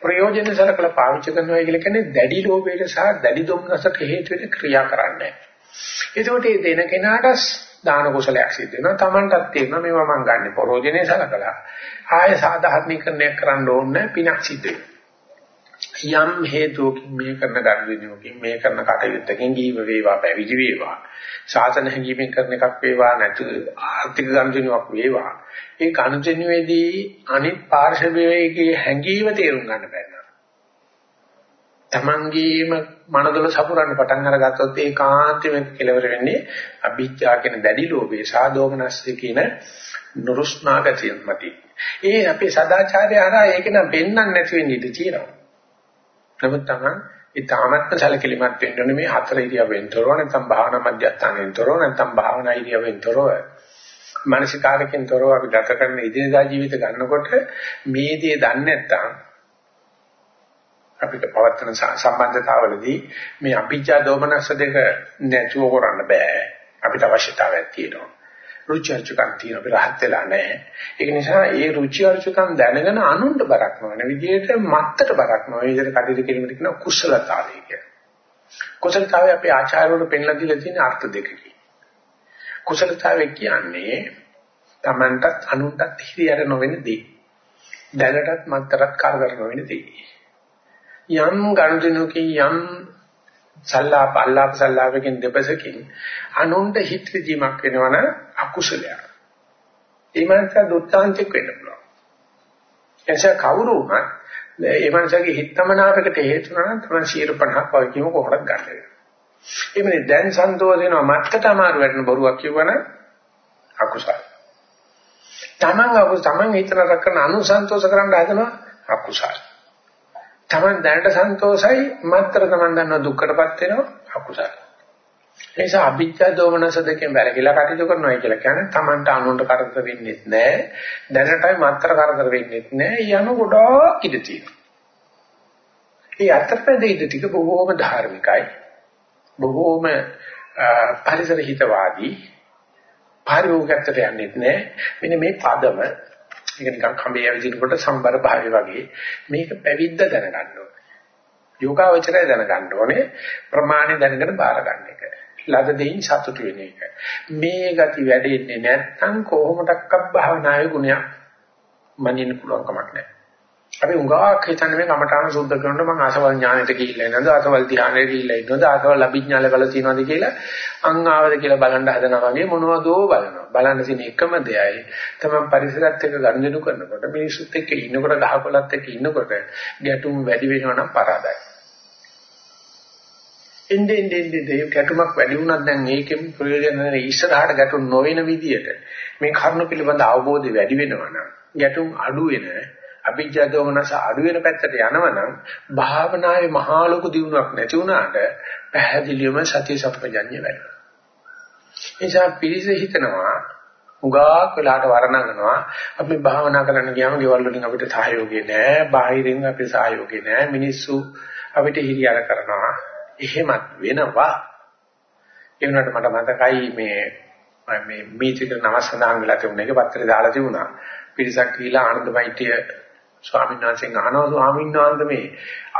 ප්‍රයෝජන සලකලා පාවිච්චි කරනවා කියලා කියන්නේ දැඩි ලෝභයට සහ දැඩි දුම්නසට හේතු වෙන ක්‍රියා කරන්නේ. එතකොට මේ දෙන කෙනාට දාන කුසලයක් සිද්ධ වෙනවා. Tamanටත් තේරෙනවා මේවා මම ගන්න ප්‍රයෝජනේ සලකලා. ආය සාධාරණීකරණයක් කරන්න ඕනේ පිනක් සිද්ධ වෙනවා. යම් හේතුවකින් මේ කරන ගනුදෙනුවකින් මේ කරන කටයුත්තකින් ජීව වේවා පැවිදි වේවා. ශාසන හැඟීමෙන් කරන එකක් වේවා නැතු ආර්ථික ගනුදෙනුවක් වේවා. ඒ ගනුදෙනුවේදී අනිත් පාර්ශවයේ හැඟීම තේරුම් ගන්න බැහැ තමන්ගේම මනදොල සපුරන්න පටන් අරගත්තොත් ඒකාන්තයෙන් කෙලවර වෙන්නේ අභිජ්ජා කියන දැඩි ලෝභය සාදෝමනස්සේ කියන නුරුස්නා ගතිය මත. ඒ අපේ සදාචාරය හරහා ඒක නම් වෙන්නක් නැති වෙන්න ඉඩ තියෙනවා. නමුත් තමයි ඒ තාමත්ම සැලකිලිමත් වෙන්න ඕනේ මේ හතර ඉරියව්වෙන් තොරව නැත්නම් භාවනා මධ්‍යස්ථානෙන් තොරව නැත්නම් භාවනා ඉරියව්වෙන් තොරව මානසිකාරකෙන් තොරව අපි ගත කරන ඉදිනදා ජීවිත ගන්නකොට මේ දේ දන්නේ නැත්නම් අපිට පවත්තන සම්බන්ධතාවලදී මේ අභිජ්ජා දෝමනස දෙක නැතුව කරන්න බෑ අපිට අවශ්‍යතාවයක් තියෙනවා රුචි අරුචිකම් තියෙන අපි රහත් වෙලා නැහැ. ඒක නිසා ඒ රුචි අරුචිකම් දැනගෙන අනුන්ට බරක් නොවන විදිහට මත්තට බරක් නොවන විදිහට කටයුතු කිරීමට කියන කුසලතාවය කියන්නේ. කුසලතාවය අපේ ආචාර්යවරු පෙන්ලා දීලා තියෙන අර්ථ දෙකකින්. කුසලතාවය කියන්නේ Tamanටත් අනුන්ටත් හිරියර නොවන දේ. දැනටත් මත්තරත් කරදර නොවන දේ. යම් ගනුදෙනුකින් යම් සල්ලාප අල්ලාප සල්ලාපකින් දෙපසකින් අනුන්ට හිත විදීමක් වෙනවන අකුසලයක්. ඒ මනස දුත්තාන්තික වෙන්න පුළුවන්. එනිසා කවුරු වුණත් ඒ මනසගේ හිතමනාපකට හේතු වෙනවා නම් තමයි 150ක් වගේ කියමු කොහොමද ගන්න වෙනවා. එimhe දැන් සන්තෝෂ වෙනවා මත්තට අමාරු වෙන බොරුවක් කියවන අකුසල. තමන් අකුස තමන් හිතන කරන අනුසන්තෝෂ කරන්න හදනවා අකුසල. තමන් දැනට සන්තෝෂයි මත්තර තමන් දන්නවා දුක්කටපත් වෙනවා අකුසල. ඒ නිසා අභිජ්ජා දෝමනස දෙකෙන් වැරකිලා කටයුතු කරනවා කියලා කියන්නේ තමන්ට අනුන්ට කරදර වෙන්නේ නැහැ. දැනටයි මත්තර කරදර වෙන්නේ නැහැ. යන ගොඩක් ඉඳ තියෙනවා. ඒ අතරපැද ඉඳ ටික බොහෝම ධාර්මිකයි. බොහෝම පරිසර හිතවාදී. පාරිභෝගිකත්වයට යන්නේ නැහැ. මෙන්න මේ පදම ඒක නිකන් කඹේ ඇවිදිනකොට සම්බර භාවය වගේ මේක පැවිද්ද දැනගන්න ඕනේ. යෝගාවචරය දැනගන්න ඕනේ ප්‍රමාණය දැනගෙන බාර ගන්න එක. ලද දෙයින් සතුටු වෙන එක. මේ ගති වැඩෙන්නේ නැත්නම් කොහොමඩක්වත් භාවනායේ ගුණයක් මනින්න පුළුවන් කමක් නැහැ. අපි උඟාක් හිතන්නේ මේ කමඨාන සුද්ධ කරනකොට මම ආසවල් ඥානෙට ගිහිල්ලා ඉන්නවද? ආසවල් ධ්‍යානෙට ගිහිල්ලා ඉන්නවද? ආසවල් අභිඥාල බල තියනවද කියලා අං ආවද කියලා බලන්න හදනවා වගේ මොනවදෝ බලනවා. බලන්න තියෙන එකම දෙයයි තමයි පරිසරත් එක්ක ගනුදෙනු කරනකොට මිනිස්සුත් එක්ක ඉන්නකොට ගහකොළත් එක්ක ඉන්නකොට ගැටුම් වැඩි වෙනවා නම් පරාදයි. එන්නේ එන්නේ එන්නේ ගැටුමක් වැඩි වුණත් දැන් මේකෙන් ප්‍රයෝජන නැහැ. ඉස්සරහට ගැටුම් නොවන විදියට මේ කරුණු පිළිබඳ අවබෝධය වැඩි වෙනවා නම් ගැටුම් අඩු වෙන අභිජ්ජා දෝමනස අඩු වෙන පැත්තට යනවනම් භාවනාවේ මහා ලොකු දියුණුවක් නැති වුණාට පැහැදිලිවම සතිය සම්පජඤ්ඤය වැඩිවෙනවා. එනිසා පිරිස හිතනවා උගාක් වෙලාට වර්ණනනවා අපි භාවනා කරන්න ගියාම ගෙවල් වලින් අපිට සහයෝගය නැහැ, බාහිරින් අපිට සහයෝගය නැහැ, මිනිස්සු අපිට හිරියර කරනවා. එහෙමත් වෙනවා. ඒ වුණාට මට මතකයි මේ මේ මීතික නවසඳාන් වෙලා තිබුණ එක පත්‍රේ දාලා තිබුණා. පිරිසක් කියලා ආනන්දමයිත්‍ය ස්වාමීන් වහන්සේගෙන් අහනවා ස්වාමීන් වහන්සේ මේ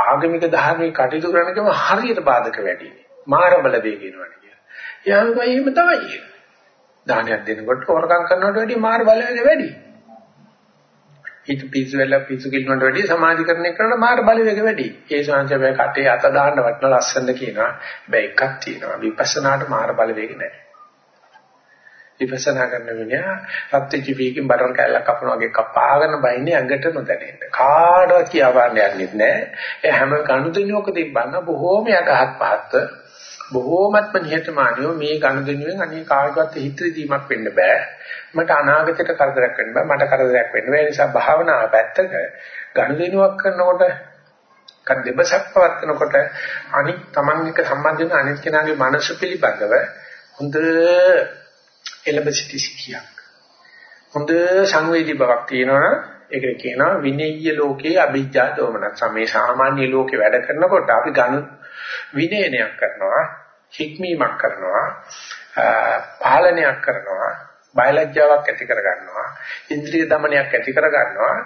ආගමික ධර්මයේ කටයුතු කරනකම හරියට බාධක වැඩි. මාර බල වේ කියනවා කියලා. යාළුවා එහෙම තමයි. දානයක් දෙනකොට හොරකම් කරනවට වැඩිය මාර බලවේග වැඩි. ඊට පිස්සු වෙලා පිස්සු කිල්ලනට වැඩිය සමාධිකරණය කරන මාර බලවේග වැඩි. ඒ ශාන්තිය කටේ අත දාන්න වටන ලස්සන කියනවා. හැබැයි එකක් තියෙනවා. විපස්සනාට මාර බලවේග නැහැ. විපස්සනා කරන මිනිහා රත් ජීවිකින් බටර් කැල්ලක් කපනවා වගේ කපාගෙන බයින්නේ ඇඟට නොදැනෙන්න. කාටවත් කියවන්න යන්නේ නැහැ. ඒ හැම කණුදිනුවක තිබ්බන්න බොහෝම යටහත් පහත් බොහෝමත්ම නිහතමානීව මේ ගනුදෙනුවෙන් අනේ කාටවත් හිත රීදීමක් වෙන්න බෑ. මට අනාගතයට කරදරයක් වෙන්න බෑ. මට කරදරයක් වෙන්න බෑ. ඒ නිසා භාවනාව පැත්තක ගනුදෙනුවක් කරනකොට කද්දෙබසක් පවත්නකොට අනිත් Taman එක සම්බන්ධ වෙන අනිත් කෙනාගේ මනස පිළිබඳව හොඳ එළඹ සිටි සිටියක්. හොඳ සංවේදී බවක් තියෙනවා ඒකට කියනවා විනය්‍ය ලෝකයේ අභිජ්ජා දෝමනස්. මේ සාමාන්‍ය ලෝකේ වැඩ කරනකොට අපි ගනු විනයනයක් කරනවා, හික්මීමක් කරනවා, පාලනයක් කරනවා, බයලජ්ජාවක් ඇති කරගන්නවා, ඉන්ද්‍රිය দমনයක් ඇති කරගන්නවා.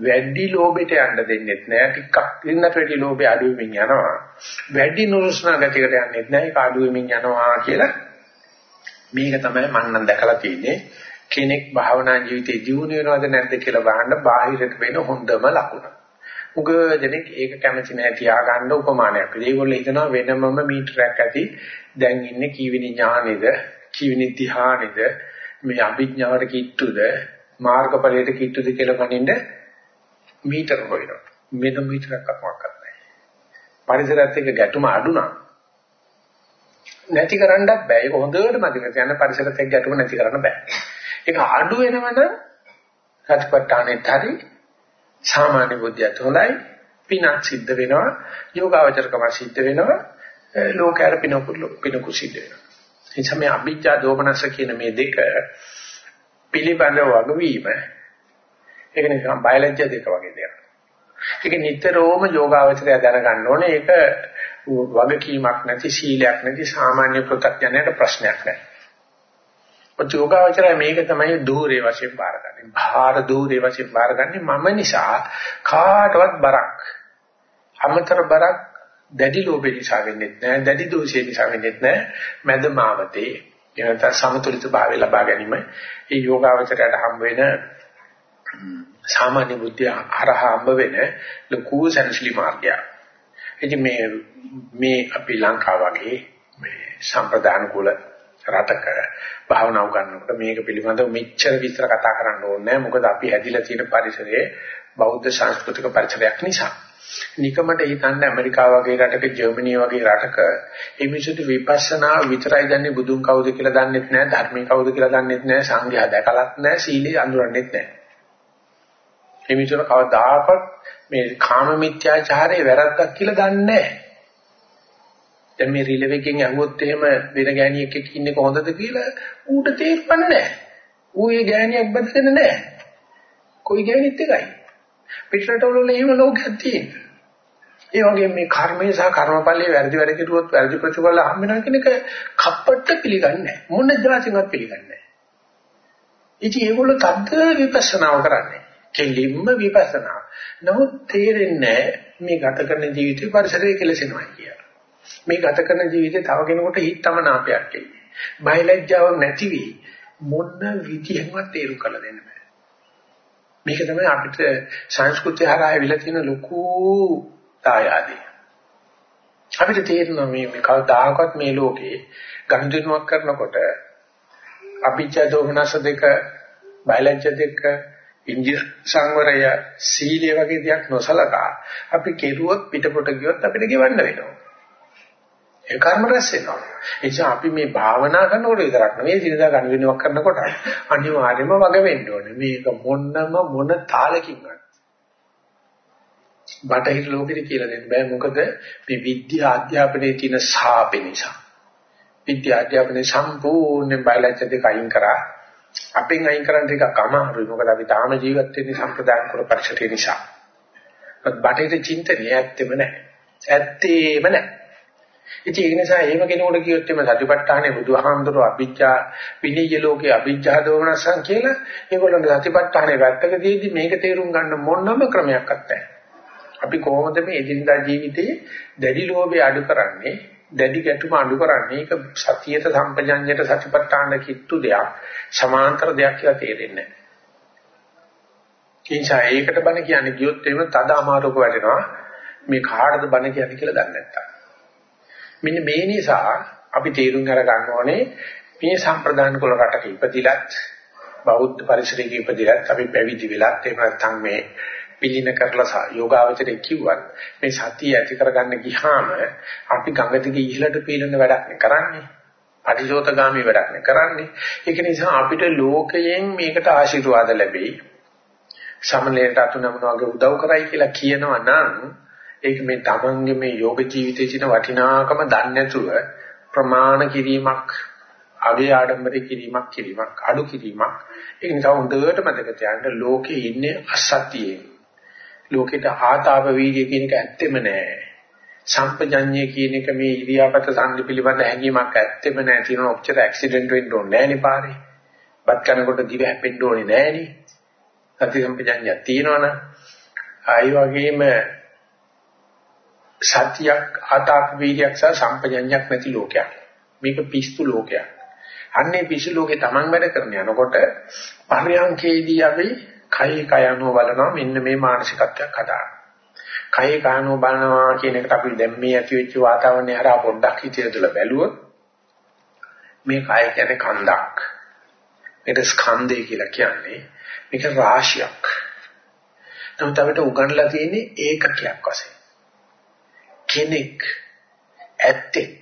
වැඩි ලෝභයට යන්න දෙන්නෙත් නෑ ටිකක් ඉන්නට වැඩි ලෝභය අඩු වෙමින් යනවා වැඩි නුරුස්නා ගතියකට යන්නෙත් නෑ ඒක අඩු වෙමින් යනවා කියලා මේක තමයි මම නම් දැකලා තියෙන්නේ කෙනෙක් භාවනා ජීවිතේ ජීවුන වෙනවද නැද්ද කියලා බලන්න බාහිරට වෙන හොඳම ලකුණ. උගදෙනෙක් ඒක කැමති නැහැ තියාගන්න උපමානයක්. ඒගොල්ලෝ හිතනවා වෙනමම මීටරයක් ඇති දැන් ඉන්නේ කීවෙනි ඥානෙද කීවෙනි ධ්‍යානෙද මේ අභිඥාවට කිට්ටුද මාර්ගඵලයට කිට්ටුද කියලා කනින්න මීටර හොයනවා. මෙන්න මීටරයක් අක්මක් නැහැ. පරිසරයත් එක්ක ගැටුම අඩු නම් නැති කරන්නත් බෑ. ඒක හොඳට මතක තියාගන්න පරිසරත් එක්ක ගැටුම නැති කරන්න බෑ. ඒක අඩු වෙනවනම් සත්‍යපට්ඨානෙත් හරි සාමාන්‍ය බුද්ධියත් හොඳයි. පිනක් සිද්ධ වෙනවා. යෝගාවචරකම සිද්ධ වෙනවා. ලෝකයට පිනකු පිනකු සිද්ධ වෙනවා. එනිසා මේ අභිජ්ජා දෝමනස කියන මේ දෙක පිළිබඳව වගවීම ඒක නිකන් බයලජ්‍ය දෙක වගේ දෙයක්. ඒක නිතරම යෝගාවචරය දැනගන්න ඕනේ. ඒක වගකීමක් නැති සීලයක් නැති සාමාන්‍ය ප්‍රත්‍යඥයට ප්‍රශ්නයක් නැහැ. යෝගාවචරය මේක තමයි দূරේ වශයෙන් බාරගන්නේ. භාර දූරේ වශයෙන් බාරගන්නේ මම නිසා කාටවත් බරක්. අමතර බරක් දැඩි ලෝභේ නිසා වෙන්නේ නැහැ. දැඩි දෝෂේ නිසා වෙන්නේ නැහැ. මැදමාවතේ එනත සමතුලිත භාවය ලබා ගැනීම ඒ යෝගාවචරයට හම් වෙන සාමාන්‍ය බුද්ධිය හරහා හම්බ වෙන ලකු සැනසීලි මාර්ගයක්. ඉතින් මේ මේ අපි ලංකාව වගේ මේ සම්ප්‍රදාන කුල රටක භාවනා උගන්වනකොට මේක පිළිබඳව මෙච්චර විස්තර කතා කරන්න ඕනේ නැහැ. මොකද අපි හැදිලා තියෙන පරිසරයේ බෞද්ධ සංස්කෘතික පරිසරයක් නිසා. නිකමට හිතන්න ඇමරිකාව වගේ රටක ජර්මනිය වගේ රටක මේ මිනිසුන්ට විපස්සනා විතරයි දන්නේ බුදුන් කවුද කියලා දන්නෙත් නැහැ ධර්මයේ කවුද කියලා දන්නෙත් නැහැ සංඝයා දැකලත් නැහැ සීලය අඳුරන්නෙත් නැහැ. මේ මිනිසුන්ට කවදාකවත් මේ කාම මිත්‍යාචාරයේ වැරද්දක් කියලා දන්නේ නැහැ. දැන් මේ රිලෙව් එකෙන් අහුවොත් එහෙම වෙන ගෑණියෙක් එක්ක ඉන්නේ කොහොමද කියලා ඌට තේරෙන්නේ නැහැ. ඌ ඒ ගෑණියක් බඳගෙන නැහැ. කොයි ගෑණිත් එකයි. පිටරටවල එහෙම ලෝකයක් තියෙනවා. ඒ වගේ මේ කර්මය සහ කර්මඵලයේ වැරදි වැඩ කෙරුවොත් වැරදි ප්‍රතිඵල හම් වෙනවා කියන එක කප්පට්ට පිළිගන්නේ නැහැ. මොන જાතින්වත් පිළිගන්නේ නැහැ. ඉතින් ඒගොල්ලෝ තද්ද විපස්සනාව කරන්නේ. කෙලින්ම විපස්සනා. නමුත් තේරෙන්නේ මේ ගත කරන ජීවිතේ පරිසරයේ කෙලසෙනවා කියලා. මේ ගත කරන ජීවිතේ තව කෙනෙකුට හිතමනාපයක් එයි. බයලජ්ජාවක් නැති වී මොන විදිහෙන්වත් තේරු කරලා දෙන්න බෑ. මේක තමයි අපිට සංස්කෘතිය හරහා ඇවිල්ලා තියෙන ලොකු තායාදී. අපිට තේරෙනවා මේ මේ කවදාකවත් මේ ලෝකේ ගනුදෙනුවක් කරනකොට අභිජ්ජා දෝමනස දෙක බයලජ්ජ දෙක ඉන්ද්‍රිය සංවරය සීලය වගේ දෙයක් නොසලකා අපි කෙරුවොත් පිටපොට ගියොත් අපිට ගෙවන්න වෙනවා. ඒ කර්ම රැස් වෙනවා. ඒ නිසා අපි මේ භාවනා කරනකොට විතරක් නෙවෙයි දිනදා ගන්න වෙනවක් කරනකොට අනිවාර්යයෙන්ම වග වෙන්න ඕනේ. මේක මොන්නම මොන තාලකින්වත්. බටහිර ලෝකෙට කියලා දෙන්න බෑ මොකද මේ විද්‍යා අධ්‍යාපනයේ තියෙන සාපේ නිසා. විද්‍යා අධ්‍යාපනයේ සම්පූර්ණ බයලජ්‍ය දෙක අයින් කරා අපෙන් අයින් කරන්න ටිකක් අමාරුයි. මොකද අපි තාම ජීවත් වෙන්නේ සම්ප්‍රදාන කුල පරිසරය නිසා. බටහිර චින්තනය ඇත්තෙම නැහැ. ඇත්තේම නැහැ. ඉතින් ඒ නිසා එහෙම කෙනෙකුට කියොත් එimhe සතිපට්ඨානේ බුදුහාමුදුරුවෝ අභිජ්ජා විනීය ලෝකේ අභිජ්ජා දෝමනසං කියලා ඒගොල්ලන්ගේ සතිපට්ඨානේ වැත්තක දීදි මේක තේරුම් ගන්න මොනම ක්‍රමයක් නැහැ. අපි කොහොමද මේ එදිනදා ජීවිතේ දැඩි ලෝභය අඩු කරන්නේ දැඩි ගැටුම අඩු කරන්නේ ඒක සතියට සම්පජඤ්ඤයට සතිපට්ඨාන කිට්ටු දෙයක් සමාන්තර දෙයක් කියලා තේරෙන්නේ නැහැ. කිංසා ඒකට බණ කියන්නේ කියොත් එහෙම තද අමාරුක වැටෙනවා මේ කාටද බණ කියන්නේ කියලා දන්නේ නැත්තම්. මෙන්න මේ නිසා අපි තේරුම් අර ගන්න ඕනේ මේ සම්ප්‍රදාන කුල රටක ඉපදිලත් බෞද්ධ පරිසරයක ඉපදිලත් අපි පැවිදි වෙලත් එහෙම නැත්නම් මේ පිළින කරලා යෝගාවචරයේ කිව්වත් මේ සතිය ඇති කරගන්න ගියාම අපි ගඟ දිගේ ඉහළට පීලන වැඩක් නේ කරන්නේ. පටිසෝතගාමී වැඩක් නේ කරන්නේ. ඒක නිසා අපිට ලෝකයෙන් මේකට ආශිර්වාද ලැබෙයි. සමලයට අතුනමන වගේ උදව් කරයි කියලා කියනවා නම් ඒක මේ තමන්ගේ මේ යෝග ජීවිතයේ තියෙන වටිනාකම දන්නේ නැතුව ප්‍රමාණ කිරීමක් අගේ ආඩම්බරේ කිරීමක් කිරීමක් අඩු කිරීමක් ඒක නිසා හොඳට මතක තියාගන්න ලෝකේ ඉන්නේ අසත්‍යයේ ලෝකෙට ආතාප වීර්ය කියන එක ඇත්තෙම නෑ. සම්පජඤ්ඤය කියන එක මේ ඉරියාපත සංදි පිළිබඳ හැඟීමක් ඇත්තෙම නෑ. තියෙන ඔච්චර ඇක්සිඩන්ට් වෙන්න ඕනේ නෑනේ පාරේ. බත් කනකොට දිව හැපෙන්න ඕනේ නෑනේ. සති සම්පජඤ්ඤය තියෙනවනේ. ආයි වගේම සතියක් ආතාප වීර්යයක් සහ සම්පජඤ්ඤයක් නැති ලෝකයක්. මේක පිස්සු ලෝකයක්. අන්නේ පිස්සු ලෝකේ Taman වැඩ කරන යනකොට පරියන්කේදී අපි කයි කයano බලනවා මෙන්න මේ මානසිකත්වයක් හදාගන්න. කයි කයano බලනවා කියන එකට අපි දැන් මේ ඇති වෙච්ච වාතාවරණය හරහා පොඩ්ඩක් හිතේදලා බැලුවොත් මේ කය කියන්නේ කන්දක්. මේක ස්කන්ධය කියලා කියන්නේ මේක රාශියක්. නමුත් අපිට උගන්ලා තියෙන්නේ ඒකකයක් වශයෙන්. කෙනෙක් ඇත්තෙක්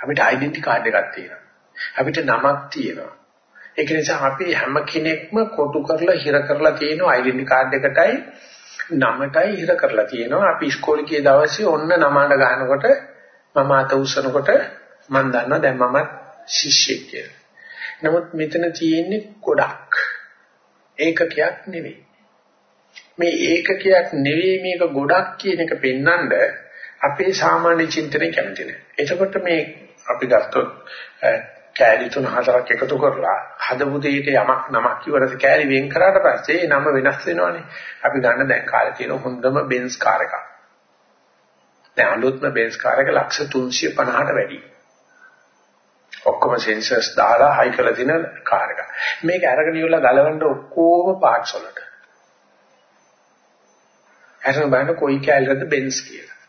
අපිට ඩෙන්ටි කාඩ් එකක් තියෙනවා. අපිට නමක් තියෙනවා. ඒක නිසා අපි හැම කෙනෙක්ම කොටු කරලා හිර කරලා තියෙන ඩෙන්ටි කාඩ් එකටයි නමටයි හිර කරලා තියෙනවා. අපි ඉස්කෝලේ ගිය දවසේ ඔන්න නමකට ගහනකොට මම අත උස්සනකොට මම දන්නවා දැන් මම ශිෂ්‍යෙක් කියලා. නමුත් මෙතන තියෙන්නේ ගොඩක්. ඒකකයක් නෙවෙයි. මේ ඒකකයක් නෙවෙයි මේක ගොඩක් කියන එක පෙන්වන්න අපේ සාමාන්‍ය චින්තනය කැමති නෑ. එතකොට මේ අපි ගත්තොත් කෑලි තුන හතරක් එකතු කරලා හදපු දෙයට යමක් නමක් කිව්වට කෑලි වෙන් කරාට පස්සේ ඒ නම වෙනස් වෙනවනේ. අපි ගන්න දැන් කාලේ තියෙන හොඳම බෙන්ස් කාර් එකක්. දැන් අලුත්ම බෙන්ස් කාර් එක ලක්ෂ 350ට වැඩි. ඔක්කොම සෙන්සර්ස් දාලා හයි කරලා දින කාර් එක. මේක අරගෙන ඉවරලා ගලවන්න ඔක්කොම පාර්ට්ස් වලට. අරගෙන බලන්න කොයි කෑල්ලද බෙන්ස් කියලා.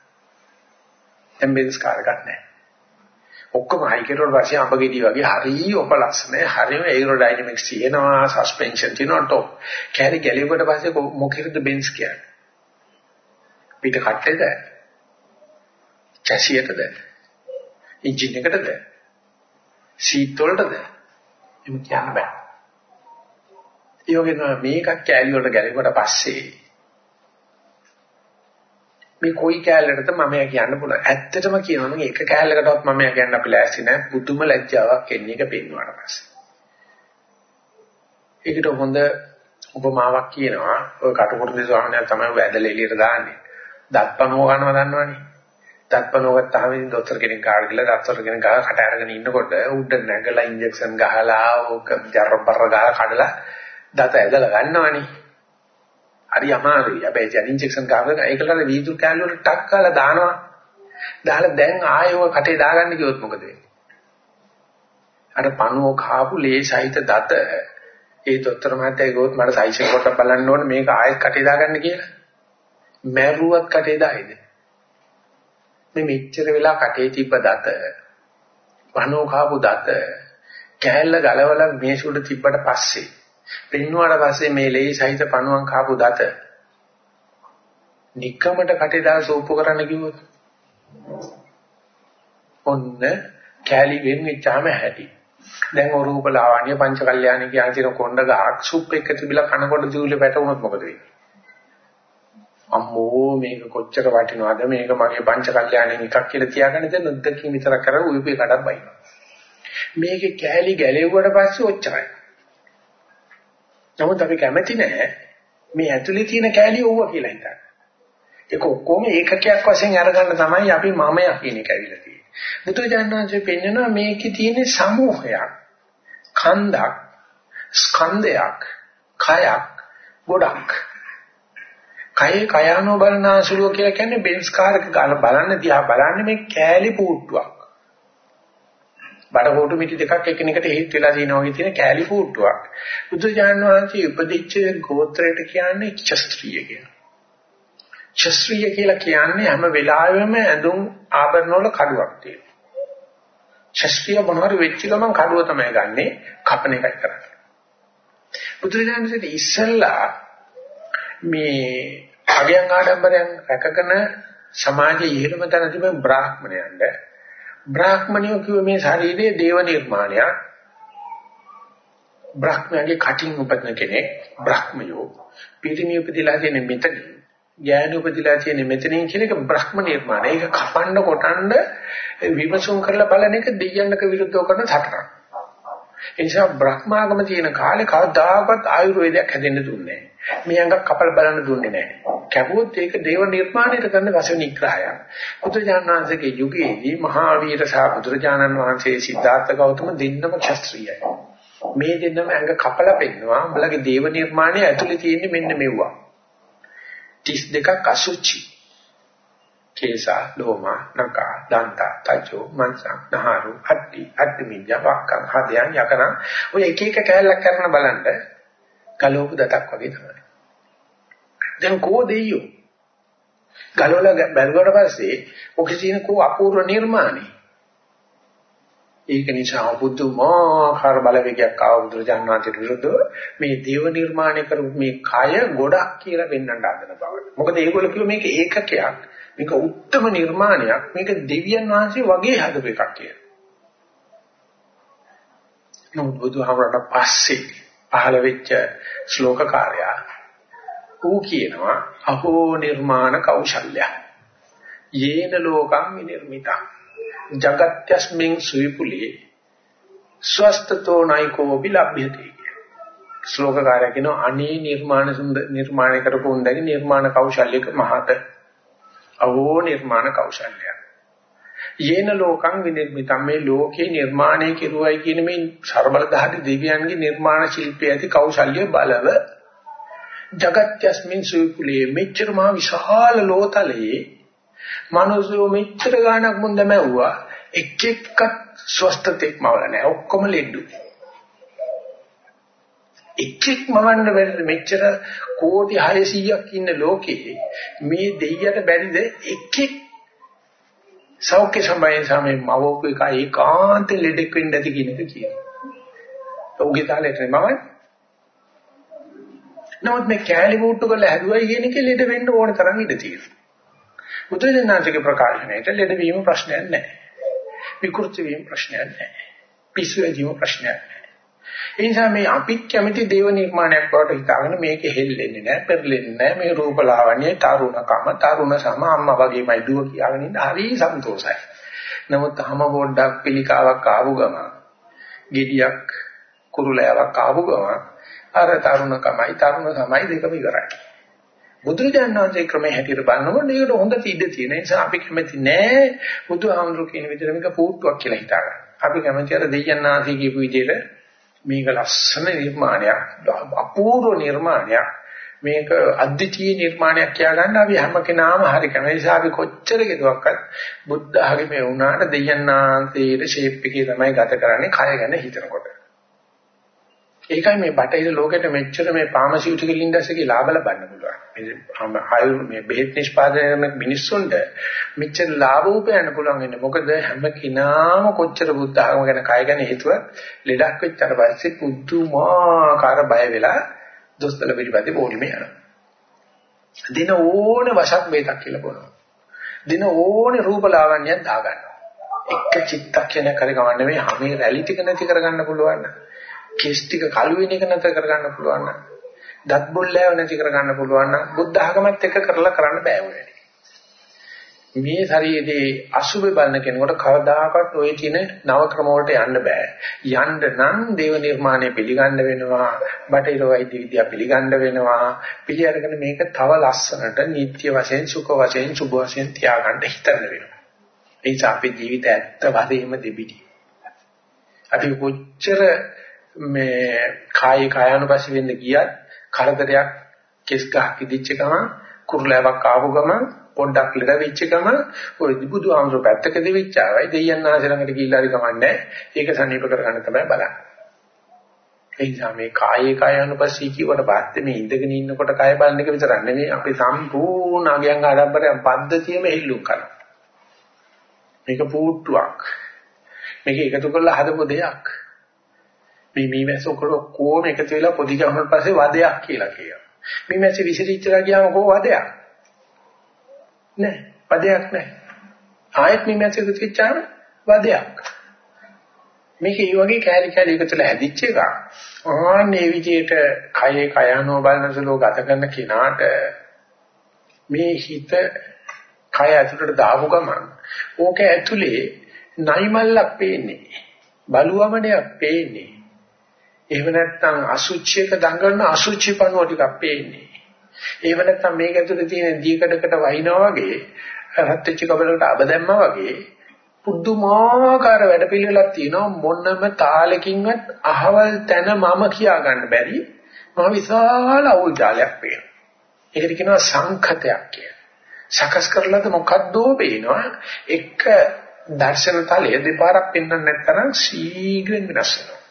දැන් බෙන්ස් කාර් එකක් නැහැ. ඔක්කොම හයි කෙරුවට පස්සේ අඹ ගෙඩි වගේ හරිය ඔපලස්සනේ හරියම ඒරෝඩයිනමික්ස් තියෙනවා සස්පෙන්ෂන් තියෙනවා টොප් කැරි ගැලෙුවට පස්සේ මොකෙද බෙන්ස් කියන්නේ? පිට කට්ටේද චැසියටද එන්ජින් එකටද? සීට් වලටද? එහෙම කියන්න බෑ. ඒ වගේ මේකක් කැලි වලට ගැලෙුවට පස්සේ මේ කොයි කෑල්ලකටද මම කියන්න පුළුවන්. ඇත්තටම කියනවා නම් එක කෑල්ලකටවත් මම කියන්න අපි ලෑස්ති නැහැ. පුදුම ලැජ්ජාවක් එන්නේ එක පෙන්වුවාට පස්සේ. ඒකට හොඳ උපමාවක් කියනවා. ඔය කටුකුරුදේ ස්වාමීන් වහන්සේ තමයි වැදලා එළියට දාන්නේ. දත්පනෝ ගන්නවා දන්නවනේ. දත්පනෝ ගත්තාම ඉතින් දොස්තර කෙනෙක් කාඩ් ගිහලා දොස්තර කෙනෙක් ගහ කට අරගෙන ඉන්නකොට උඩ නැගලා ඉන්ජෙක්ෂන් ගහලා ඕක ජරබර ගහලා කඩලා දත ඇදලා ගන්නවනේ. හරි අමාරුයි. හැබැයි දැන් ඉන්ජෙක්ෂන් ගන්න ඒකට අර වීදුරු කෑල්ල වල ටක් කාලා දානවා. දාලා දැන් ආයෙව කටේ දාගන්න කිව්වොත් මොකද වෙන්නේ? අර පණුව කාපු ලේ සහිත දත ඒ දොස්තර මහත්තයා ගියොත් මට සයිස් එක කොට බලන්න ඕනේ මේක ආයෙත් කටේ දාගන්න කියලා. මැරුවත් කටේ දායිද? මේ මෙච්චර වෙලා කටේ තිබ්බ දත පණුව කාපු දත කෑල්ල ගලවලා මේසුඩ තිබ්බට පස්සේ පෙන්වුවාට පස්සේ මේ ලේ සහිත පණුවන් කාපු දත නික්කමට කටේ දාලා සෝප්පු කරන්න කිව්වොත්? ඔන්න කැලි වෙන් වෙච්චාම හැටි. දැන් ඔරූප ලාවන්‍ය පංච කල්යාණි කියන තියෙන කොණ්ඩ ගහක් සුප් එක තිබිලා කනකොට ජූලි වැටුනොත් මොකද වෙන්නේ? අම්මෝ මේක කොච්චර වටිනවද? මේක මගේ පංච කල්යාණි එකක් කියලා තියාගෙන දැන් නොදකින් විතර කර උයුපේ කඩක් බයිනවා. මේකේ කෑලි ගැලෙව්වට පස්සේ ඔච්චරයි. නමුත් අපි කැමති නැහැ මේ ඇතුලේ තියෙන කෑලි ඕවා කියලා හිතන්න. ඒක ඔක්කොම ඒකකයක් වශයෙන් අරගන්න තමයි අපි මමයා කියන එක ඇවිල්ලා තියෙන්නේ. බුදුජානනාංශයෙන් පෙන්නනවා මේකේ තියෙන සමූහයක්, කන්දක්, ස්කන්ධයක්, කයක්, ගොඩක්. කයේ කයano බලනාසුලුව කියලා කියන්නේ බෙන්ස් කාර් එක ගන්න බලන්න දිහා බලන්නේ මේ කෑලි පුට්ටුවක්. බඩ කොටු මිටි දෙකක් එකිනෙකට හේත් වෙලා දිනවා වගේ තියෙන කෑලි පුට්ටුවක්. බුදුජානක වහන්සේ උපදිච්ච ගෝත්‍රයට කියන්නේ ක්ෂත්‍රිය කියලා. ක්ෂත්‍රිය කියලා කියන්නේ හැම වෙලාවෙම ඇඳුම් ආභරණ වල කඩුවක් තියෙනවා. ක්ෂත්‍රිය මොනවාරි වෙච්ච ගමන් කඩුව තමයි ගන්නෙ කපන එකයි කරන්නේ. බුදුරජාණන්සේ ඉස්සල්ලා මේ අගයන් ආඩම්බරයන් රැකගෙන සමාජයේ ඉහළම තැන තිබෙන බ්‍රාහ්මණයන්ට බ්‍රාහ්මණයෝ කිව්ව මේ ශරීරයේ දේව නිර්මාණයක් බ්‍රහ්මයාගේ කටින් උපදින කෙනෙක් බ්‍රහ්මයෝ පිටිනිය උපදිලා තියෙන මෙතන ඥාන උපදිලා තියෙන මෙතනින් කියන එක බ්‍රහ්ම නිර්මාණය. ඒක කපන්න කොටන්න විමසුම් කරලා බලන එක දෙයයන්ක විරුද්ධව කරන සටනක්. ඒ නිසා බ්‍රහ්මාගම තියෙන කාලේ කවදාකවත් ආයුර්වේදයක් හැදෙන්න දුන්නේ නැහැ. මේ අංග කපල බලන්න දුන්නේ නැහැ. කැපුවොත් ඒක දේව නිර්මාණයට කරන වශයෙන් නිග්‍රහයක්. බුදුජානනාංශගේ යුගයේදී මහා වීර සහ බුදුරජාණන් වහන්සේ සිද්ධාර්ථ ගෞතම දෙන්නම ශාස්ත්‍රීයයි. මේ දෙන්නම අංග කපල පෙන්නවා. උඹලගේ දේව නිර්මාණය ඇතුලේ තියෙන්නේ මෙන්න මෙව්වා. 32ක් අසුචි. කේසා, ලෝමා, නකා, දන්තා, තජෝ, මන්සං, නහරු, අට්ටි, අට්ටිමිඤ්ඤ, වක්කං, හදයන් යකන ඔය එක එක කැලලක් කරන බලන්න ගලෝපු දතක් වගේ තමයි. දැන් කෝ දෙයියෝ ගලවලා බැලුවට පස්සේ ඔකේ තියෙන කෝ අපූර්ව නිර්මාණේ ඒක නිසා පුදුමාකාර බලවේගයක් ආව බුදුරජාණන් වහන්සේට විරුද්ධව මේ දේව නිර්මාණය කරපු මේ කය ගොඩක් කියලා පෙන්වන්න හදන බව. මොකද ඒගොල්ලෝ කිව්ව මේක ඒකකයක්. මේක උත්තරම නිර්මාණයක්. මේක දෙවියන් වහන්සේ වගේ හදපු එකක් කියලා. නමුත් බුදුහාමරට පස්සේ පහළ වෙච්ච ශ්ලෝක කාර්යය. ඌ කියනවා අහෝ නිර්මාණ කෞශල්‍ය. යේන ලෝකං විනිර්මිතං. జగත්‍යස්මින් සුවිපුලේ ස්වස්තතෝ නයිකෝ බිලබ්භ්‍යති ශ්ලෝකකාරය කියනවා අනේ නිර්මාණ සුන්ද නිර්මාණය කරපු උන්දගේ නිර්මාණ කෞශල්‍යක මහත. අවෝ නිර්මාණ කෞශල්‍ය යේන ලෝකං විනිර්මිතම් මේ ලෝකේ නිර්මාණය කෙරුවයි කියන මේ ਸਰබලධාරි දෙවියන්ගේ නිර්මාණ ශිල්පයේ ඇති කෞශල්‍ය බලව జగත්‍යස්මින් සුවිපුලේ මෙච්චර මහ විශාල ලෝතලයේ මනුස්සයෝ මෙච්චර ගාණක් මුන් දැමැව්වා එක් එක්ක ස්වස්තතෙක් මවල නැහැ. ඔක්කොම ලෙඩු. එක් එක් මවන්න බැරිද? මෙච්චර කෝටි 600ක් ඉන්න ලෝකේ මේ දෙයියට බැරිද? එක් එක් සෞඛ්‍ය සම්බන්ධයෙන් සමේ මවෝක එක ඒකාන්ත ලෙඩෙක් වෙන්න ඇති කියන එක කියනවා. ඔහුගේ තාලෙට මම නමුත් මේ කෑලි වූට්ටු කරලා හැදුවයි කියන එකේ ලෙඩ වෙන්න ඕන තරම් ඉඩ තියෙනවා. බුදුරජාණන්සේගේ ප්‍රකාශනයට ලෙඩවීම ප්‍රශ්නයක් නැහැ. විකෘති වීම ප්‍රශ්නයක් නැහැ. පිස්සු වීම ප්‍රශ්නයක් නැහැ. ඒ නිසා මේ අපිත් කැමති දේව නිර්මාණයක් බවට හිතාගෙන මේක හෙල්ලෙන්නේ නැහැ, පෙරලෙන්නේ නැහැ. මේ රූපලාවන්‍ය, තරුණකම, තරුණ සම අම්මා වගේමයි දුව කියාගෙන ඉන්න හරි සන්තෝෂයි. නමුත් හැම පොඩ්ඩක් පිළිකාවක් ආපු ගම, gediyak කුරුලෑවක් ආපු ගම අර තරුණකමයි, තරුණ සමයි දෙකම ඉවරයි. බුදුරජාණන් වහන්සේ ක්‍රමයේ හැටියට බලනකොට ඒකට හොඳ තීඩ තියෙන නිසා අපි කැමති නෑ බුදුහාමුදුරු කියන විදිහට මේක පූට්ටුවක් කියලා හිතාගන්න. අපි කැමති අර දෙයයන් ආසී කියපු විදිහට මේක ලස්සන නිර්මාණයක්, අපූර්ව නිර්මාණයක්. මේක අද්විතීය නිර්මාණයක් කියලා ගන්න අපි හැම කෙනාම හරි කැමති නිසා අපි කොච්චර කෙරුවක්වත් බුද්ධ ආගමේ වුණාට දෙයයන් ආසීට ෂේප් එකේ තමයි ගත කරන්නේ කය ගැන හිතනකොට. ඒකයි මේ බටහිර ලෝකෙට මෙච්චර මේ ෆාමසිටිකල් ඉන්ඩස්ට්‍රි එකේ ලාභ ලබන්න පුළුවන්. මේ ආයු මේ බෙහෙත් නිෂ්පාදනය කරන මිනිස්සුන්ට මෙච්චර ලාභ උපයන්න පුළුවන් වෙන්නේ. මොකද හැම කිනාම කොච්චර බුද්ධ ආගම ගැන කය ගැන හිතුවත් ලෙඩක් වෙච්චට පස්සේ පුදුමාකාර බය වෙලා දොස්තර පිළිපැදේ පොලිමේ යනවා. දින ඕන වශක් වේතක් කියලා බලනවා. දින ඕනේ රූපලාවන්‍යයක් දාගන්නවා. එක චිත්තක්ෂණයක් හරි ගමන්නේ මේ හැමේ රැලි ටික නැති කරගන්න පුළුවන් නේද? කෙස් ටික කළු වෙන එක නැතර කරගන්න පුළුවන් නම් දත් බොල්ලෑව නැති කරගන්න පුළුවන් නම් බුද්ධ ආගමත් එක්ක කරලා කරන්න බෑ ඔය වැඩේ. මේ ශරීරයේ අසුබ බලන කෙනෙකුට කවදාකවත් ওই කියන නව ක්‍රම වලට යන්න බෑ. යන්න නම් දේව නිර්මාණය පිළිගන්න වෙනවා. බටහිර වෛද්‍ය විද්‍යාව පිළිගන්න වෙනවා. පිළි අරගෙන මේක තව ලස්සනට නිත්‍ය වශයෙන් සුඛ වශයෙන් සුභ වශයෙන් තියාගන්න හිතන්න වෙනවා. ඒ නිසා අපේ ජීවිත ඇත්ත වශයෙන්ම දෙබිඩි. අපි කොච්චර මේ කායි කායानुපස්සී වෙන්න ගියත් කරදරයක් කෙස් ගහක් ඉදිච්ච ගමන් කුරුලෑවක් ආපු ගමන් පොඩ්ඩක් ලෙඩ වෙච්ච ගම ඔය බුදුහාමුදුර පැත්තක දෙවිච්චාවයි දෙයයන් ආශ්‍රය ළඟට ගිහිල්ලා හරි කමන්නේ ඒක සනීප කරගන්න තමයි බලන්නේ. ඒ නිසා මේ කායේ කායानुපස්සී කියවට පස්සේ මේ ඉඳගෙන ඉන්නකොට කාය බලන එක විතරක් නෙමෙයි අපි සම්පූර්ණ අගයන් ආඩම්බරයන් පද්ධතියම හෙල්ලුම් කරනවා. මේක පුට්ටුවක්. මේක එකතු කරලා හදපු දෙයක්. මේ මීමැස්ස කොහොම එකතු වෙලා පොඩි ගමන් පස්සේ වදයක් කියලා කියනවා. මීමැස්ස විසිරිච්චලා ගියාම කොහොම වදයක්. නෑ වදයක් නෑ. ආයෙත් මීමැස්ස එකතු වෙච්චාම වදයක්. මේක ඒ වගේ කෑලි කෑලි එකතුලා හැදිච්ච එක ආන්නේ විදියට කයේ කයano බලනසලෝ ගත කරන කිනාට මේ හිත කය ඇතුළට දාපු ගමන් ඕක ඇතුලේ නයිමල්ලක් පේන්නේ. බලුවමනයක් පේන්නේ. එහෙම නැත්නම් අසුචියක දඟලන අසුචි පණුව ටිකක් පේන්නේ එහෙම නැත්නම් මේක ඇතුලේ තියෙන දීකඩකට වහිනා වගේ රත් වෙච්ච කබලකට අබ දැම්මා වගේ පුදුමාකාර වැඩපිළිවෙලක් තියෙනවා මොනම තාලකින්වත් අහවල් තැන මම කියා ගන්න බැරි මහ විශාල අවුල් ජාලයක් පේනවා. ඒකට කියනවා සංඛතයක් කියලා. සකස් කරලාද මොකද්දෝ පේනවා එක දර්ශන තලයේ දෙපාරක් පෙන්වන්න නැත්නම් ශීඝ්‍රයෙන් වෙනස් වෙනවා.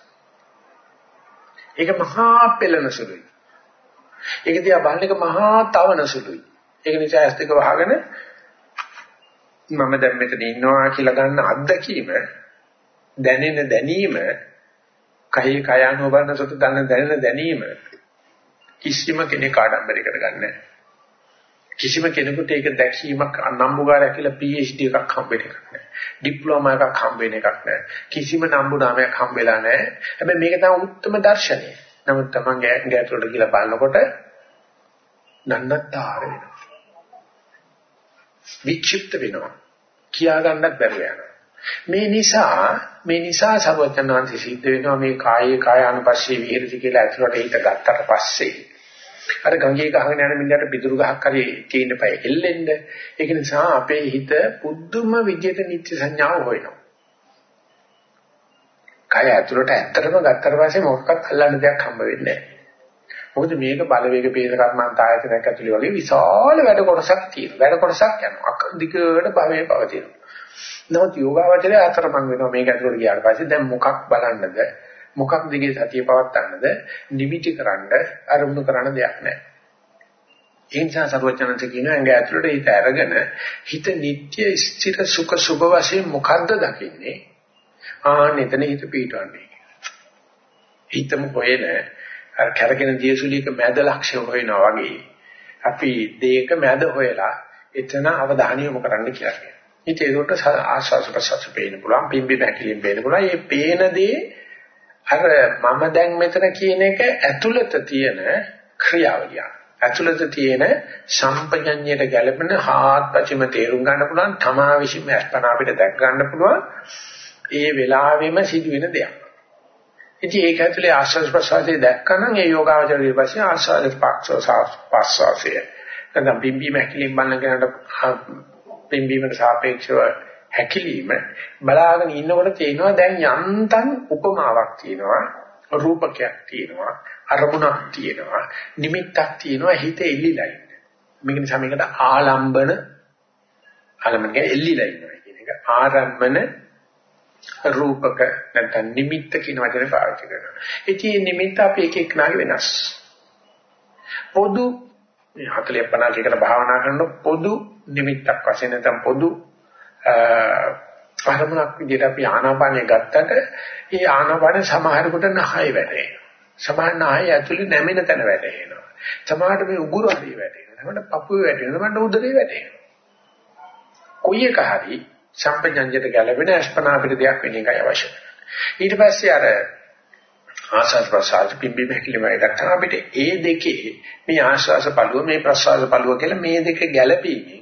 ඒක මහා පෙළෙන සුළුයි. ඒක දිහා බලන එක මහා තවන සුළුයි. ඒක නිසා ඇස් දෙක වහගෙන මම දැන් මෙතන ඉන්නවා කියලා ගන්න අත්දැකීම දැනෙන දැනීම කයි කයano බලන සතු දැනෙන දැනෙන දැනීම කිසිම කෙනෙක් ආඩම්බරයකට ගන්න නැහැ. කිසිම කෙනෙකුට ඒක දැකීමක් නම්බුකාරය කියලා PhD එකක් හම්බෙන්න එකක් නැහැ. ඩිප්ලෝමා එකක් හම්බෙන්න එකක් නැහැ. කිසිම නම්බු නාමයක් හම්බෙලා නැහැ. හැබැයි මේක තමයි උත්තරම දර්ශනය. නමුත් තමන්ගේ ඇඟ ඇතුළට ගිහලා බලනකොට නන්නත්තර වෙනවා. වික්ෂිප්ත වෙනවා. කියා ගන්නත් බැරුව යනවා. මේ නිසා මේ නිසා සර්වඥාන්ති සිද්ධ වෙනවා මේ කායේ කාය අනුපස්සේ විහෙරති කියලා ඇතුළට හිත ගත්තට පස්සේ අර ගංගේ ගහගෙන යන මිනිහට පිටුරු ගහක් හරි තියෙන්න පය එල්ලෙන්න ඒක නිසා අපේ හිත පුදුම විදියට නිත්‍ය සංඥාව හොයනවා. කය ඇතුළට ඇත්තටම ගත්තට පස්සේ මොකක්වත් අල්ලන්න දෙයක් හම්බ වෙන්නේ නැහැ. මොකද මේක බලවේග පේන කර්මන්ත ආයතනයක් ඇතුළේ වගේ විශාල වැඩ කොටසක් තියෙනවා. වැඩ කොටසක් යනවා. අකදිකට භවයේ පවතිනවා. නමුත් යෝගාවචරය අතරමං වෙනවා මේක ඇතුළට ගියාට පස්සේ දැන් මොකක් බලන්නද? මොකක් දිගේ සතිය පවත්තන්නද? නිමිටි කරන්න අරමුණු කරන්න දෙයක් නැහැ. ඒ නිසා සර්වඥාන්ත කියන ඇඟ ඇතුළට හිත අරගෙන හිත නිට්ටය ස්ථිර සුඛ සුභ වශයෙන් මොකද්ද දකින්නේ? ආන්න එතන හිත පිටවන්නේ. හිතම කොහෙනේ අර කැරගෙන දියසුලියක මැද ලක්ෂ්‍ය හොයනවා වගේ අපි දෙයක මැද හොයලා එතන අවධානය යොමු කරන්න කියලා කියනවා. ඉතින් ඒකට ආස්වාස ප්‍රසවාස පේන්න පුළුවන්, පිම්බි බැකිලින් පේන්න පුළුවන්. මේ පේන දේ අර මම දැන් මෙතන කියන එක ඇතුළත තියෙන ක්‍රියාවලිය. ඇතුළත තියෙන සම්පජඤ්ඤයට ගැළපෙන හාත්පසින්ම තේරුම් ගන්න පුළුවන්, තමා විසින්ම අස්පන අපිට දැක් ගන්න පුළුවන්. ඒ වෙලාවෙම සිදුවෙන දෙයක්. ඉතින් ඒක ඇතුලේ ආශ්වාස ප්‍රශ්වාසයේ දැක්කනම් ඒ යෝගාවචර ඊපස්සේ ආශ්වාස පස්වාසය. නැත්නම් බිම්බීම හැකිලිම බලන කෙනාට බිම්බීමට සාපේක්ෂව හැකිලිම බලාගෙන ඉන්නකොට තේනවා දැන් යන්තම් උපමාවක් තියෙනවා රූපකයක් තියෙනවා අරමුණක් තියෙනවා නිමිත්තක් තියෙනවා හිත එල්ලිලා ඉන්නේ. මේක නිසා මේකට ආලම්බන ආලම්බන කියන්නේ එල්ලිලා ඉන්නවා කියන එක ආරම්මන රූපක නැත්නම් නිමිත්ත කියන වචනේ පාවිච්චි කරනවා. ඉතින් නිමිත්ත අපි එක එක නාගේ වෙනස්. පොදු මේ 40 50 කට භාවනා කරන පොදු නිමිත්තක් වශයෙන් නැත්නම් පොදු අරමුණක් විදිහට අපි ආනාපානය ගත්තට ඒ ආනාපාන සමහරකට නහය වැටෙනවා. සමහර නහය ඇතුලේ නැමෙන තැන වැටෙනවා. සමහරට මේ උගුරු හරිය වැටෙනවා. සමහරට පපුවේ වැටෙනවා. සමහරට උදරේ වැටෙනවා. කොයි එක හරි සම්පජඤ්ඤයට ගැලපෙන අස්පනා අපිට දෙයක් වෙන එකයි අවශ්‍ය. ඊට පස්සේ අර ආස්වාද ප්‍රසආද පිම්බි මෙහෙලිම ගත්තාම අපිට ඒ දෙකේ මේ ආස්වාස පළුව මේ ප්‍රසආස පළුව කියලා මේ දෙක ගැළපීමෙන්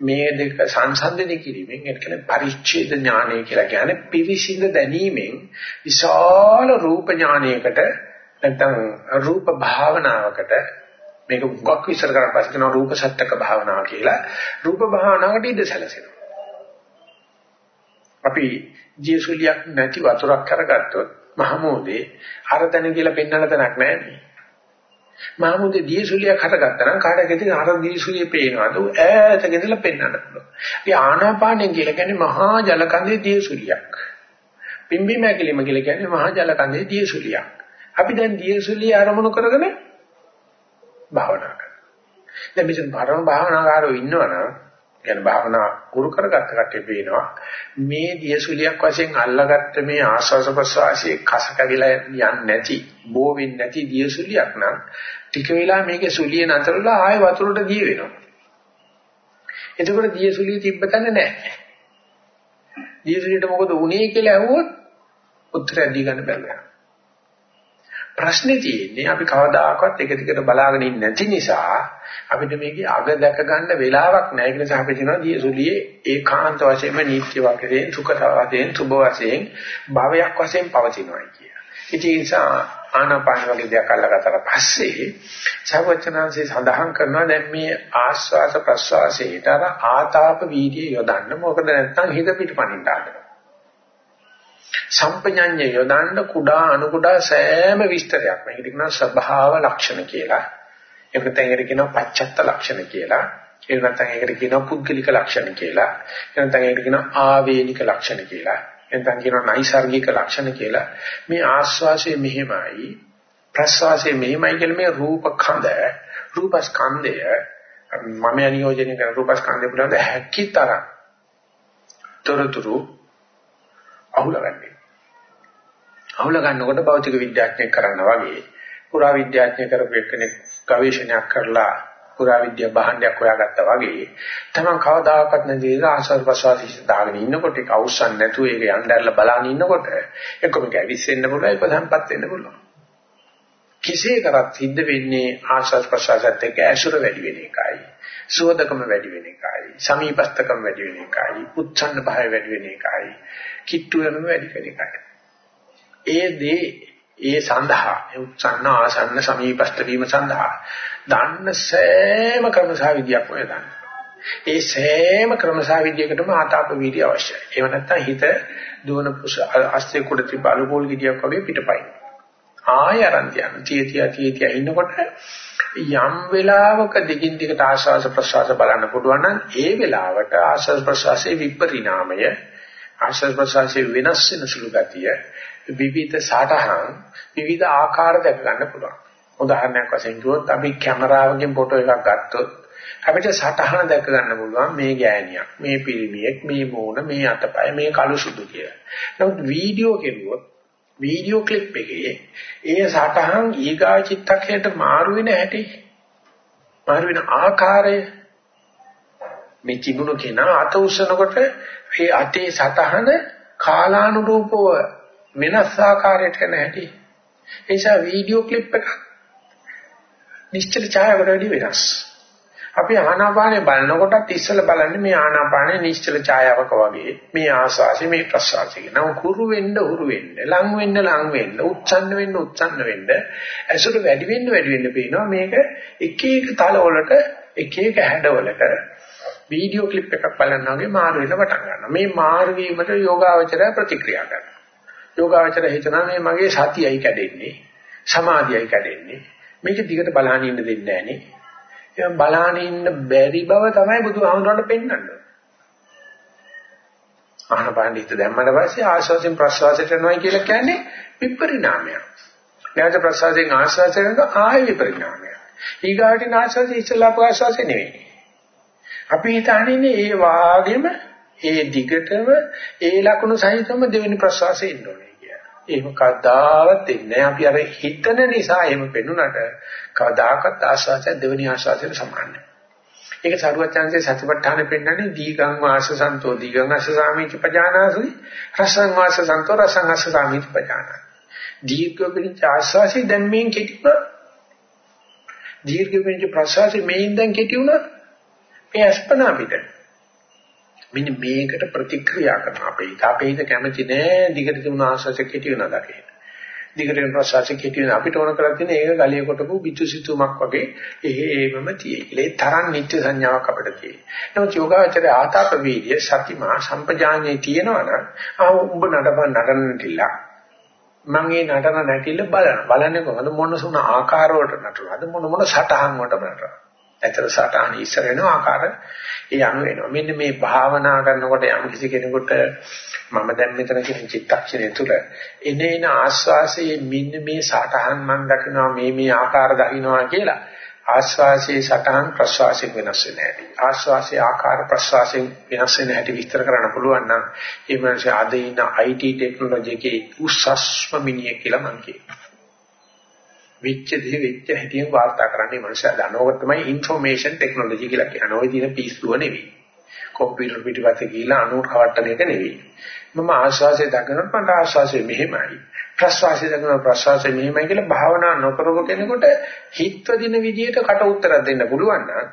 මේ දෙක සංසන්දනය කිරීමෙන් ඒ කියන්නේ පරිච්ඡේද ඥානය කියලා කියන්නේ පිවිසිඳ දැනීමෙන් විශාල රූප ඥානයකට නැත්නම් රූප භාවනාවකට මේක මුක්ක් විස්තර කරලා පස්සේ කියනවා රූප සත්‍යක භාවනාව කියලා. රූප භාවනාවට ඉඳ සැලසෙනවා. අපි ජීසුලියක් නැති වතුරක් කරගත්තොත් මහමෝදේ අරතන කියලා පෙන්වන්න තැනක් නැහැ නේ මහමුදේ දියසුලියක් හටගත්තා නම් කාටද ඉතින් අර දියසුලිය පේනවාද ඈතක ඉඳලා පෙන්වන්න පුළුවන්. ඒ ආනාපානෙන් කියලා කියන්නේ මහා ජලකඳේ දියසුලියක්. පිම්බි මැකිලිම කියලා කියන්නේ මහා ජලකඳේ දියසුලියක්. අපි දැන් දියසුලිය ආරමුණු කරගෙන භාවනා කරනවා. දැන් මෙතන පරම භාවනාකාරයෝ ඉන්නවනම් කියන භාවනා කුරු කරගත්ත කටේ පේනවා. මේ දියසුලියක් වශයෙන් අල්ලාගත්ත මේ ආස්වාස ප්‍රසවාසයේ කස කැඩිලා යන්නේ නැති බෝ වෙන්නේ නැති දියසුලියක් නම් ටික වෙලා මේකේ සුලිය නතරලා ආය වතුරට දිය වෙනවා. එතකොට දියසුලිය තිබ්බ තැන නැහැ. දියසුලියට මොකද වුනේ කියලා ඇහුවොත් උත්තර දී ගන්න බැහැ. ප්‍රශ්නේ තියෙන්නේ අපි කවදාකවත් එක දිගට බලාගෙන ඉන්නේ නැති නිසා අපිට මේකේ අග දැක ගන්න වෙලාවක් නැහැ. ඒක නිසා අපි කියනවා දියසුලියේ ඒකාන්ත වශයෙන්ම නීත්‍ය වශයෙන් සුඛ වශයෙන් සුභ වශයෙන් භාවයක් වශයෙන් පවතිනවා කිය. ඉතින් ඒ නිසා ආනාපාන වගේ දෙයක් අල්ලගත්තට පස්සේ සර්වචනංශේ සඳහන් කරනවා දැන් මේ ආස්වාස ප්‍රස්වාසයට අර ආතාප වීර්ය යොදන්න මොකද නැත්නම් හිත පිටපණින්න ආදනවා. සම්පජඤ්ඤය යොදන්න කුඩා අණු කුඩා සෑම විස්තරයක් මේකට කියනවා ස්වභාව ලක්ෂණ කියලා. ඒක නැත්නම් ඒකට කියනවා පච්චත්ත ලක්ෂණ කියලා. ඒක නැත්නම් ඒකට කියනවා පුද්ගලික ලක්ෂණ කියලා. ඒක නැත්නම් ඒකට කියනවා ආවේනික ලක්ෂණ කියලා. නැත්නම් කියනවා නයිසાર્ගික ලක්ෂණ කියලා. මේ ආස්වාසයේ මෙහෙමයි ප්‍රස්වාසයේ මෙහෙමයි කියලා මේ රූප khඳ රූප ස්කන්ධය මම නියෝජනය කරන රූප ස්කන්ධය පිළිබඳ හැකිතරම් තොරතුරු අහුලගන්නේ. අහුල ගන්නකොට භෞතික විද්‍යාඥයෙක් කරනවා වගේ. පුරා විද්‍යාඥයෙක් කරපු එක්කෙනෙක් ගවේෂණයක් කරලා පුරා විද්‍යා භාණ්ඩයක් හොයාගත්තා වගේ. තමන් කවදාකවත් නැති ආසර් ප්‍රසවාසී දාගෙන ඉන්නකොට ඒක අවසන් නැතුව ඒක යnderලා බලන ඉන්නකොට එක්ක මේක ඇවිස්සෙන්න පුළුවන් ඒක සම්පත් වෙන්න පුළුවන්. කෙසේ කරත් සිද්ධ වෙන්නේ ආශාස් ප්‍රසාසත් එක්ක ඇසුර වැඩි වෙන එකයි සුවදකම වැඩි වෙන එකයි සමීපස්තකම වැඩි වෙන එකයි උච්ඡන්න භාවය වැඩි වෙන එකයි කිට්ටු වෙනම වැඩි වෙන එකයි ඒ දේ ඒ සඳහා උත්සන්න ආසන්න සමීපස්ත වීම සඳහා දන්න සෑම ක්‍රමසාවිදියක් ඔය දන්න. ඒ සෑම ක්‍රමසාවිදියකටම ආතාප වීර්ය අවශ්‍යයි. ඒව නැත්තම් හිත දුවන අස්තේ කුඩ තිබ අලුකෝල් ගෙඩියක් වගේ පිටපයි. ආය අරන් තියන. තිය තිය තිය තිය ඉන්නකොට යම් වෙලාවක දිගින් දිගට ආශාස ප්‍රසවාස බලන්න පුළුවන් නම් ඒ වෙලාවට ආශාස ප්‍රසවාසයේ විපරිණාමය ආශාස ප්‍රසවාසයේ වෙනස් වෙන සුළු ගතිය විවිධ සාටහන් විවිධ ආකාර දැක ගන්න පුළුවන්. උදාහරණයක් වශයෙන් කිව්වොත් අපි කැමරාවකින් ෆොටෝ එකක් ගත්තොත් අපිට සටහන දැක ගන්න පුළුවන් මේ ගෑණියක්, මේ පිරිමියෙක්, මේ මෝන, මේ අතපය, මේ කළු සුදු කියලා. නමුත් වීඩියෝ කෙරුවොත් වීඩියෝ ක්ලිප් එකේ ඒ සටහන් ඊගා චිත්තක්ෂණයට මාරු වෙන හැටි මාරු වෙන ආකාරය මේ තිබුණු කෙනා අත උස්සනකොට ඒ අතේ සටහන කාලානුරූපව වෙනස් ආකාරයකට යන හැටි. ඒ නිසා වීඩියෝ ක්ලිප් එකක් නිශ්චල ඡායාවට වැඩි වෙනස්. අපි ආනාපානේ බලනකොටත් ඉස්සෙල්ලා බලන්නේ මේ ආනාපානේ නිශ්චල ඡායාවක වගේ. මේ ආස්වාසි මේ ප්‍රසවාසි කියන හුරු වෙන්න හුරු වෙන්න, ලං වෙන්න ලං වෙන්න, උච්චන්න වෙන්න උච්චන්න වෙන්න, ඇසුර වැඩි වෙන්න වැඩි වෙන්න පේනවා මේක එක එක තල වලට එක එක හැඩවලට වීඩියෝ ක්ලිප් එකක් බලනවා වගේ මාරු වෙන පටන් ගන්නවා. මේ මාරු වීමට යෝගාවචරය ප්‍රතික්‍රියා කරනවා. යෝගාවචර හිතනවා මේ මගේ සතියයි කැඩෙන්නේ සමාධියයි කැඩෙන්නේ මේක දිගට බලහන් ඉන්න දෙන්නේ නැහනේ එහෙනම් බලහන් ඉන්න බැරි බව තමයි බුදුහාමුදුරන්ට පෙන්වන්නේ. ආහන හිත දැම්මට පස්සේ ආශ්වාසයෙන් ප්‍රශ්වාසයට යනවා කියලා කියන්නේ විපරිණාමයක්. නැවත ප්‍රශ්වාසයෙන් ආශ්වාසයට යනවා ආය විපරිණාමයක්. ඊගාටින් ආශ්වාසය ඉස්සලා ප්‍රශ්වාසය නෙවෙයි. අපි හිතන්නේ ඒ වාගෙම ඒ දිගටම ඒ ලකුණු සහිතවම දෙවෙනි ප්‍රශ්වාසයේ ඉන්න ඕනේ. කියලා. එහෙම කවදාවත් එන්නේ අපි අර හිතන නිසා එහෙම පෙන්ුණාට කවදාකවත් ආශාසය දෙවෙනි ආශාසයට සමාන නැහැ. ඒක සරුවචාන්සේ සතිපට්ඨාන පෙන්නන්නේ දීගං වාස සන්තෝ දීගං අස්ස සාමිච පජානාසුයි රසං වාස සන්තෝ රසං අස්ස සාමිච පජානා. දීර්ඝ පිළිච්ච ආශාසි දැන් මේන් කෙටිව දීර්ඝ පිළිච්ච ප්‍රසවාසි මේන් දැන් කෙටි වුණා. මේ අස්පනා පිට. මෙන්න මේකට ප්‍රතික්‍රියා කරන අපේ හිත අපේ හිත කැමති නෑ දිගට තිබුණ ආශාසක කෙටි වෙන දකින්න. දිගට වෙන ප්‍රසාසක කෙටි වෙන අපිට ඕන කරලා තියෙන ඒක ගලිය කොටපු පිටු සිතුමක් වගේ එහෙමම තියෙයි. ඒ තරම් නිත්‍ය සංඥාවක් අපිට තියෙයි. නමුත් යෝගාචරය ආතාප වීර්ය සතිමා සම්පජාඤ්ඤේ තියෙනවනම් ආ උඹ නඩබන් නඩන්නටිලා මම මේ නටන නැටිල්ල බලන බලන්නේ කොහොමද මොන සුණ ආකාර වලට නටනවද මොන මොන සටහන් වලට නටනවද ඇතර සටහන ඉස්සර වෙන ආකාර ඒ අනු වෙනවා. මෙන්න මේ භාවනා කරනකොට යම් කිසි කෙනෙකුට මම දැන් මෙතන කියන චිත්තක්ෂණය තුළ එනේන ආස්වාසයේ මෙන්න මේ සටහන් මම දකිනවා මේ මේ ආකාර දකින්නවා කියලා ආස්වාසයේ සටහන් ප්‍රස්වාසයෙන් වෙනස් වෙන හැටි. ආස්වාසයේ ආකාර ප්‍රස්වාසයෙන් වෙනස් වෙන හැටි විස්තර කරන්න පුළුවන් නම් ඒ මාසේ අද ඉන්න IT ටෙක්නොලොජි එකේ උස්සස්ම මිනිහ කියලා මම කියනවා. වෙච්ච දේ වෙච්ච හැටියෙන් වාර්තා කරන්නේ මනුස්සයා දනෝක තමයි ইনফෝමේෂන් ටෙක්නොලොජි කියලා කියන්නේ. ওই දින පිස්සුව නෙවෙයි. කොම්පියුටර් පිටිපස්සේ ගිහිලා අණුවට කවට්ටන එක නෙවෙයි. මම ආශ්වාසය දකිනකොට මට ආශ්වාසය මෙහෙමයි. ප්‍රශ්වාසය දකිනකොට ප්‍රශ්වාසය මෙහෙමයි කියලා භාවනා නොකරව කෙනෙකුට හිතව දින විදියට කට උත්තරයක් දෙන්න පුළුවන් නම්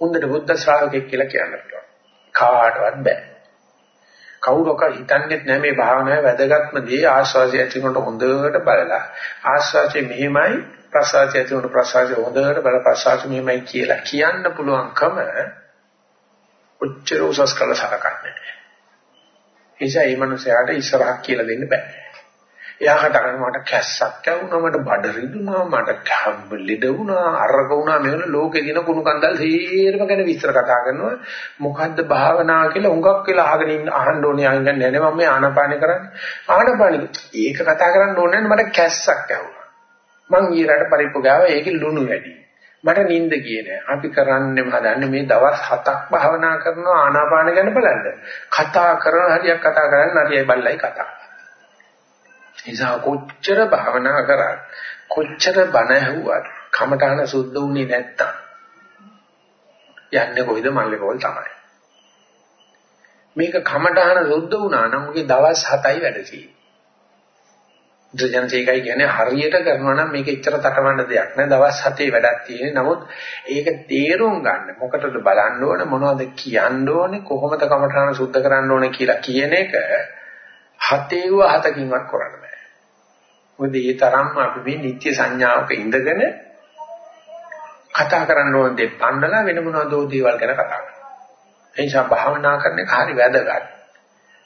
උන්දට බුද්ධ ශ්‍රාවකෙක් කියලා කියන්න පුළුවන්. කාටවත් බෑ. කවුරක හිතන්නේ නැහැ මේ භාවනාවේ වැදගත්ම දේ ආස්වාසිය ඇතිවෙනකොට හොඳට බලලා ආස්වාසිය මෙහිමයි ප්‍රසවාසය ඇතිවෙනකොට ප්‍රසවාසය හොඳට බල ප්‍රසවාසය මෙහිමයි කියලා කියන්න පුළුවන්කම උච්චර උසස් කළ සලකන්නේ. එيشා මේ මනුස්සයාට ඉස්සරහක් කියලා දෙන්න බෑ. එයා හටගෙන මට කැස්සක් ඇවුනා මට බඩ රිදුනා මට කැම්බ ලෙඩ වුණා අරක වුණා. මෙවන ලෝකේ දින කුණු කන්දල් සේරම ගැන විස්තර කතා කරනවා. මොකද්ද භාවනා කියලා හුඟක් වෙලා අහගෙන ඉන්න අහන්න ඕනේ අහන්න නෑ නේ මම මේ ආනපාන කරන්නේ. ආනපාන ඒක කතා කරන්න ඕනේ මට කැස්සක් ඇවුනා මං ඊරට පරිප්පු ගාවා ඒකේ ලුණු වැඩි. මට නිින්ද ගියේ නෑ. අපි කරන්නේ හදන්නේ මේ දවස් 7ක් භාවනා කරනවා ආනාපාන ගැන බලන්න. කතා කරන හරියක් කතා කරන්නේ හරියයි බල්ලයි කතා නිසා කොච්චර භාවනා කරත් කොච්චර බණ ඇහුවත් කමඨාන සුද්ධ වුණේ නැත්තම් යන්නේ කොයිද මල්ලේ කෝල් තමයි. මේක කමඨාන සුද්ධ වුණා නම් උගේ දවස් 7යි වැඩ තියෙන්නේ. දුජනසේකයි කියන්නේ හරියට කරනවා නම් මේක එච්චර තටමඬ දෙයක් නෑ දවස් 7ේ වැඩක් තියෙන්නේ. නමුත් ඒක තේරුම් ගන්න මොකටද බලන්න ඕනේ මොනවද කියන්න ඕනේ කොහොමද කමඨාන සුද්ධ කරන්න ඕනේ කියලා කියන එක හතේව හතකින්වත් කරන්න බෑ. මොකද ඒ තරම්ම අපි මේ නිත්‍ය සංඥාවක ඉඳගෙන කතා කරන්න ඕන දේ පන්නලා වෙන මොනවදෝ දේවල් ගැන කතා කරනවා. ඒ නිසා භාවනා කරන එක හරි වැදගත්.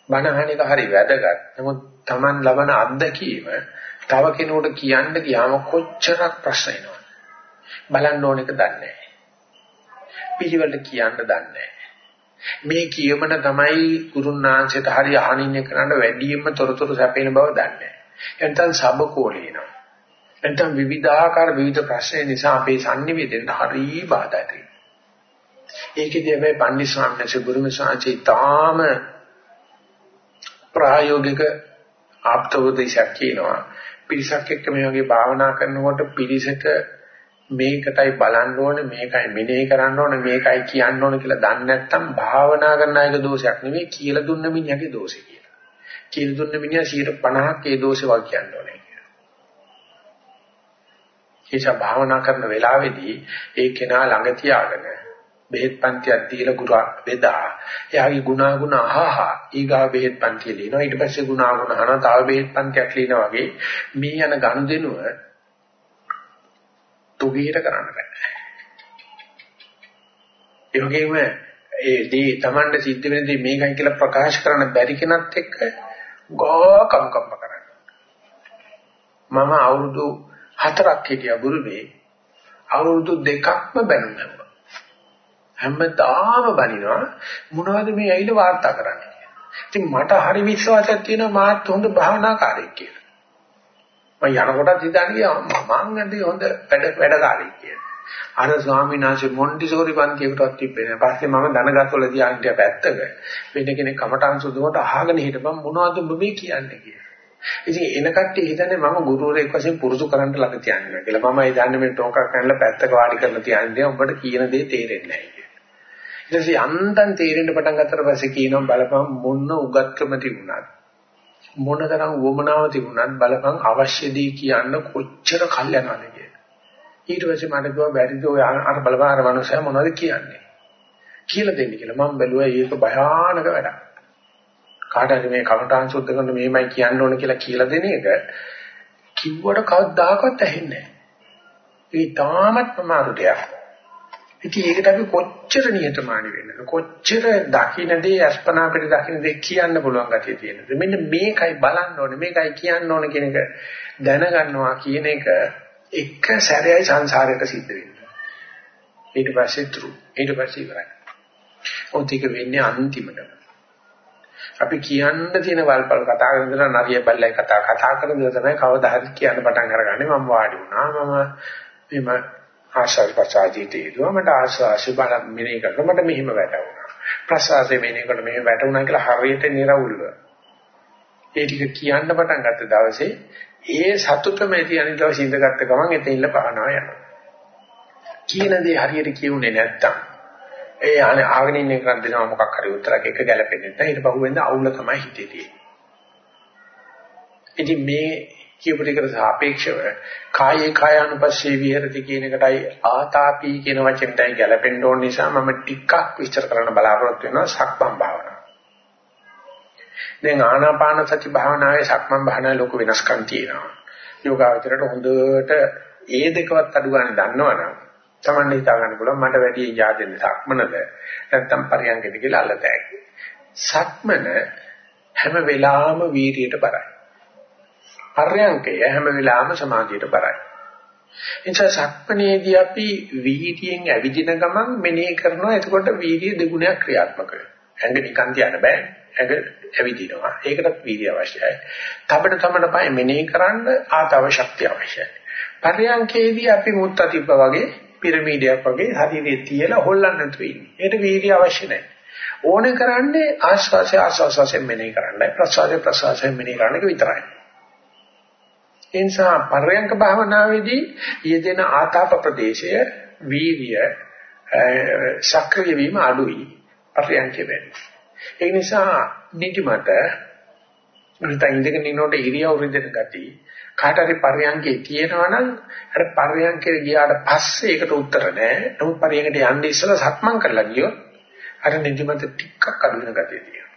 බණ අහන එක හරි වැදගත්. නමුත් Taman ලබන අත්දැකීම තව කෙනෙකුට කියන්න ගියාම කොච්චරක් ප්‍රශ්න එනවද? බලන්න ඕන එක දන්නේ නැහැ. පිළිවෙලට කියන්න දන්නේ නැහැ. මේ කියමන තමයි ගුරුනාංශයට හරි අහනින්න කරන්න වැඩියෙන්ම තොරතුරු සැපේන බව දන්නේ. එතන සබකෝලේනවා. එතන විවිධාකාර විවිධ ප්‍රශ්න නිසා අපේ sannivedana හරි බාධායි. ඒකෙදී මේ පන්දි ස්වාමීන් ගුරුම ස්වාමීන් තාම ප්‍රායෝගික ආප්තවදේශයක් කියනවා. පිරිසක් එක්ක මේ වගේ භාවනා කරනකොට පිරිසට මේකටයි බලන්න ඕනේ මේකයි මෙනෙහි කරන්න ඕනේ මේකයි කියන්න ඕනේ කියලා දන්නේ නැත්නම් භාවනා කරන අයගේ දෝෂයක් නෙවෙයි කියලා දුන්න මිනිහගේ දෝෂය කියලා. කියලා දුන්න මිනිහා 50ක් ඒ දෝෂේ වල් කියන්න ඕනේ කියලා. ඒචා භාවනා කරන වෙලාවේදී ඒ කෙනා ළඟ තියාගෙන බෙහෙත් පන්තියක් දීලා ගුරු බෙදා එයාගේ ගුණාගුණ අහහා ඊගා බෙහෙත් පන්තිය ලියනවා ඊට පස්සේ ගුණාගුණ අහන තව බෙහෙත් පන්තියක් ලියනවා වගේ මේ යන ගනුදෙනුව තුගීර කරන්න බෑ. ඒ වගේම ඒ දී Tamanda සිද්ධ වෙන දේ මේකයි කියලා ප්‍රකාශ කරන්න බැරි කෙනත් එක්ක ගෝ කම්කම්ප කරන්නේ. මම අවුරුදු 4ක් හිටියා බුරුමේ. අවුරුදු දෙකක්ම බැනුනා. හැමදාම බනිනවා මොනවද මේ ඇයිල වාර්තා කරන්නේ කියලා. ඉතින් මට හරි විශ්වාසයක් තියෙනවා මාත් හොඳ භාවනාකාරයෙක් කියලා. මම යනකොටත් හිතන්නේ ගියා මම ඇදී හොඳ වැඩ වැඩකාරයෙක් කියලා. අර ස්වාමීන් වහන්සේ මොන්ටිසෝරි පන්තියකටවත් තිබ්බේ නැහැ. පස්සේ මම ධනගතවල තියාගෙන හිටිය පැත්තක වෙන කෙනෙක් කමටහන් සුදුවට අහගෙන හිටපම් මොනවද ඔබ මේ කියන්නේ කියලා. ඉතින් එන කට්ටිය හිතන්නේ මම ගුරුවරයෙක් වශයෙන් පුරුදු කරන්න ළඟ තියන්නේ කියලා. මම ඒ දන්නේ මේ ටෝකක් කනලා පැත්තක වාඩි කරලා තියන්නේ උඹට කියන දේ තේරෙන්නේ නැහැ කියලා. ඊට පස්සේ අන්තන් තේරෙන්න පටන් ගත්තට පස්සේ කියනවා බලපන් මොන උගත්කම තිබුණාද මොනතරම් වමනාව තිබුණත් බලපන් අවශ්‍ය දේ කියන්න කොච්චර කල් යනවද කියලා. ඊට පස්සේ මට කිව්වා බැරිද ඔය අර බලපාර මනුස්සයා මොනවද කියන්නේ කියලා දෙන්න කියලා. මම බැලුවා ඒක භයානක වැඩක්. කාට හරි මේ කමඨාන් සුද්ධ කරන මෙහෙමයි කියන්න ඕන කියලා කියලා දෙන එක කිව්වට කවදාකවත් ඇහෙන්නේ නැහැ. ඒ තාමත් ප්‍රමාද දෙයක්. ඉතින් ඒකට අපි කොච්චර නියතමානී වෙන්නද කොච්චර දකින්නේ අස්පනා පිට දකින්නේ කියන්න පුළුවන් ගැතිය තියෙනද මෙන්න මේකයි බලන්න ඕනේ මේකයි කියන්න ඕනේ කියන එක දැනගන්නවා කියන එක එක සැරේයි සංසාරයට සිද්ධ වෙන්නේ. ඊට පස්සේ තුරු. ඊට පස්සේ ඉවරයි. ඔතික වෙන්නේ අන්තිමට අපි කියන්න තියෙන වල්පල් කතා කරන දේ නරිය බල්ලයි කතා කතා කරන දේ තමයි කවදා හරි කියන්න පටන් අරගන්නේ. මම වාඩි වුණා. මම මෙම ආශාව ප්‍රසාදීට ඉදුවා මට ආශාසි බල මෙනේ කරලා මට මෙහිම වැටුණා. ප්‍රසාදේ මෙනේ කරලා මෙහෙම වැටුණා කියලා හරියට නිරවුල්ව. ඒ ටික කියන්න පටන් ගත්ත දවසේ ඒ සතුටම ඇති අනිත් දවසේ ඉඳගත්ත ගමන් එතන ඉල්ල පහනවා යනවා කියන දේ හරියට කියුනේ නැත්තම් ඒ අනේ ආගෙන ඉන්න එකක් දෙනවා මොකක් හරි උත්තරයක් එක ගැලපෙන්නේ නැහැ ඊට පහුවෙන්ද අවුල තමයි හිතේ තියෙන්නේ ඉතින් මේ කියපු දෙකට සාපේක්ෂව කායේ කායानुපස්සේ විහෙරති කියන එකටයි ආතාපි කියන වචෙන්ටයි ගැලපෙන්න ඕන නිසා මම ටිකක් විස්තර කරන්න බලාපොරොත්තු වෙනවා සක්මන් භාවනාව. දැන් ආනාපාන සති භාවනාවේ සක්මන් භාවනාවේ ලොකු වෙනස්කම් තියෙනවා. යෝගාවචරයට හොඳට ඒ දෙකවත් අඩු ගන්න දන්නවනම් තමන්න හිතා ගන්න පුළුවන් මට වැඩි යාදෙන්න සක්මනද නැත්නම් පරියන්කද කියලා අල්ලතෑයි. සක්මන හැම වෙලාවෙම වීරියට බරයි. පර්යංකය හැම වෙලාවෙම සමාධියට බරයි. එනිසා සක්මණේදී අපි වීර්යයෙන් ඇවිදින ගමන් මෙනෙහි කරනවා එතකොට වීර්ය දෙගුණයක් ක්‍රියාත්මක වෙනවා. ඇඟ නිකන් තියන්න බෑ. ඇඟ ඇවිදිනවා. ඒකටත් වීර්ය අවශ්‍යයි. තබන තමන පය මෙනෙහි කරන්න ආතව ශක්තිය අවශ්‍යයි. පර්යංකේදී අපි මුත්ත තිබ්බා වගේ පිරමීඩයක් වගේ ශරීරයේ තියලා හොල්ලන්න නැතුව ඉන්නේ. ඒකට වීර්ය අවශ්‍ය නැහැ. ඕනේ කරන්නේ ආශ්වාසය ආශ්වාසයෙන් මෙනෙහි කරන්නයි ප්‍රශ්වාසය ප්‍රශ්වාසයෙන් මෙනෙහි කරන්න එක විතරයි. ඒ නිසා පරයන්ක භාවනාවේදී යෙදෙන ආතාප ප්‍රදේශය වීර්ය ශක්‍රිය වීම අඩුයි පරයන්කේ වෙන්නේ. ඒ නිසා නිදිමත නැත්නම් ඉඳගෙන ඉන්නකොට ඉරියව් රිදෙන ගතිය කාට හරි පරයන්කේ තියෙනවා නම් අර පරයන්කේ ගියාට පස්සේ ඒකට උත්තර නැහැ. නමුත් පරයන්කට යන්නේ ඉස්සලා සක්මන් කරලා ගියොත් අර නිදිමත ටිකක් අඩු වෙන ගතිය තියෙනවා.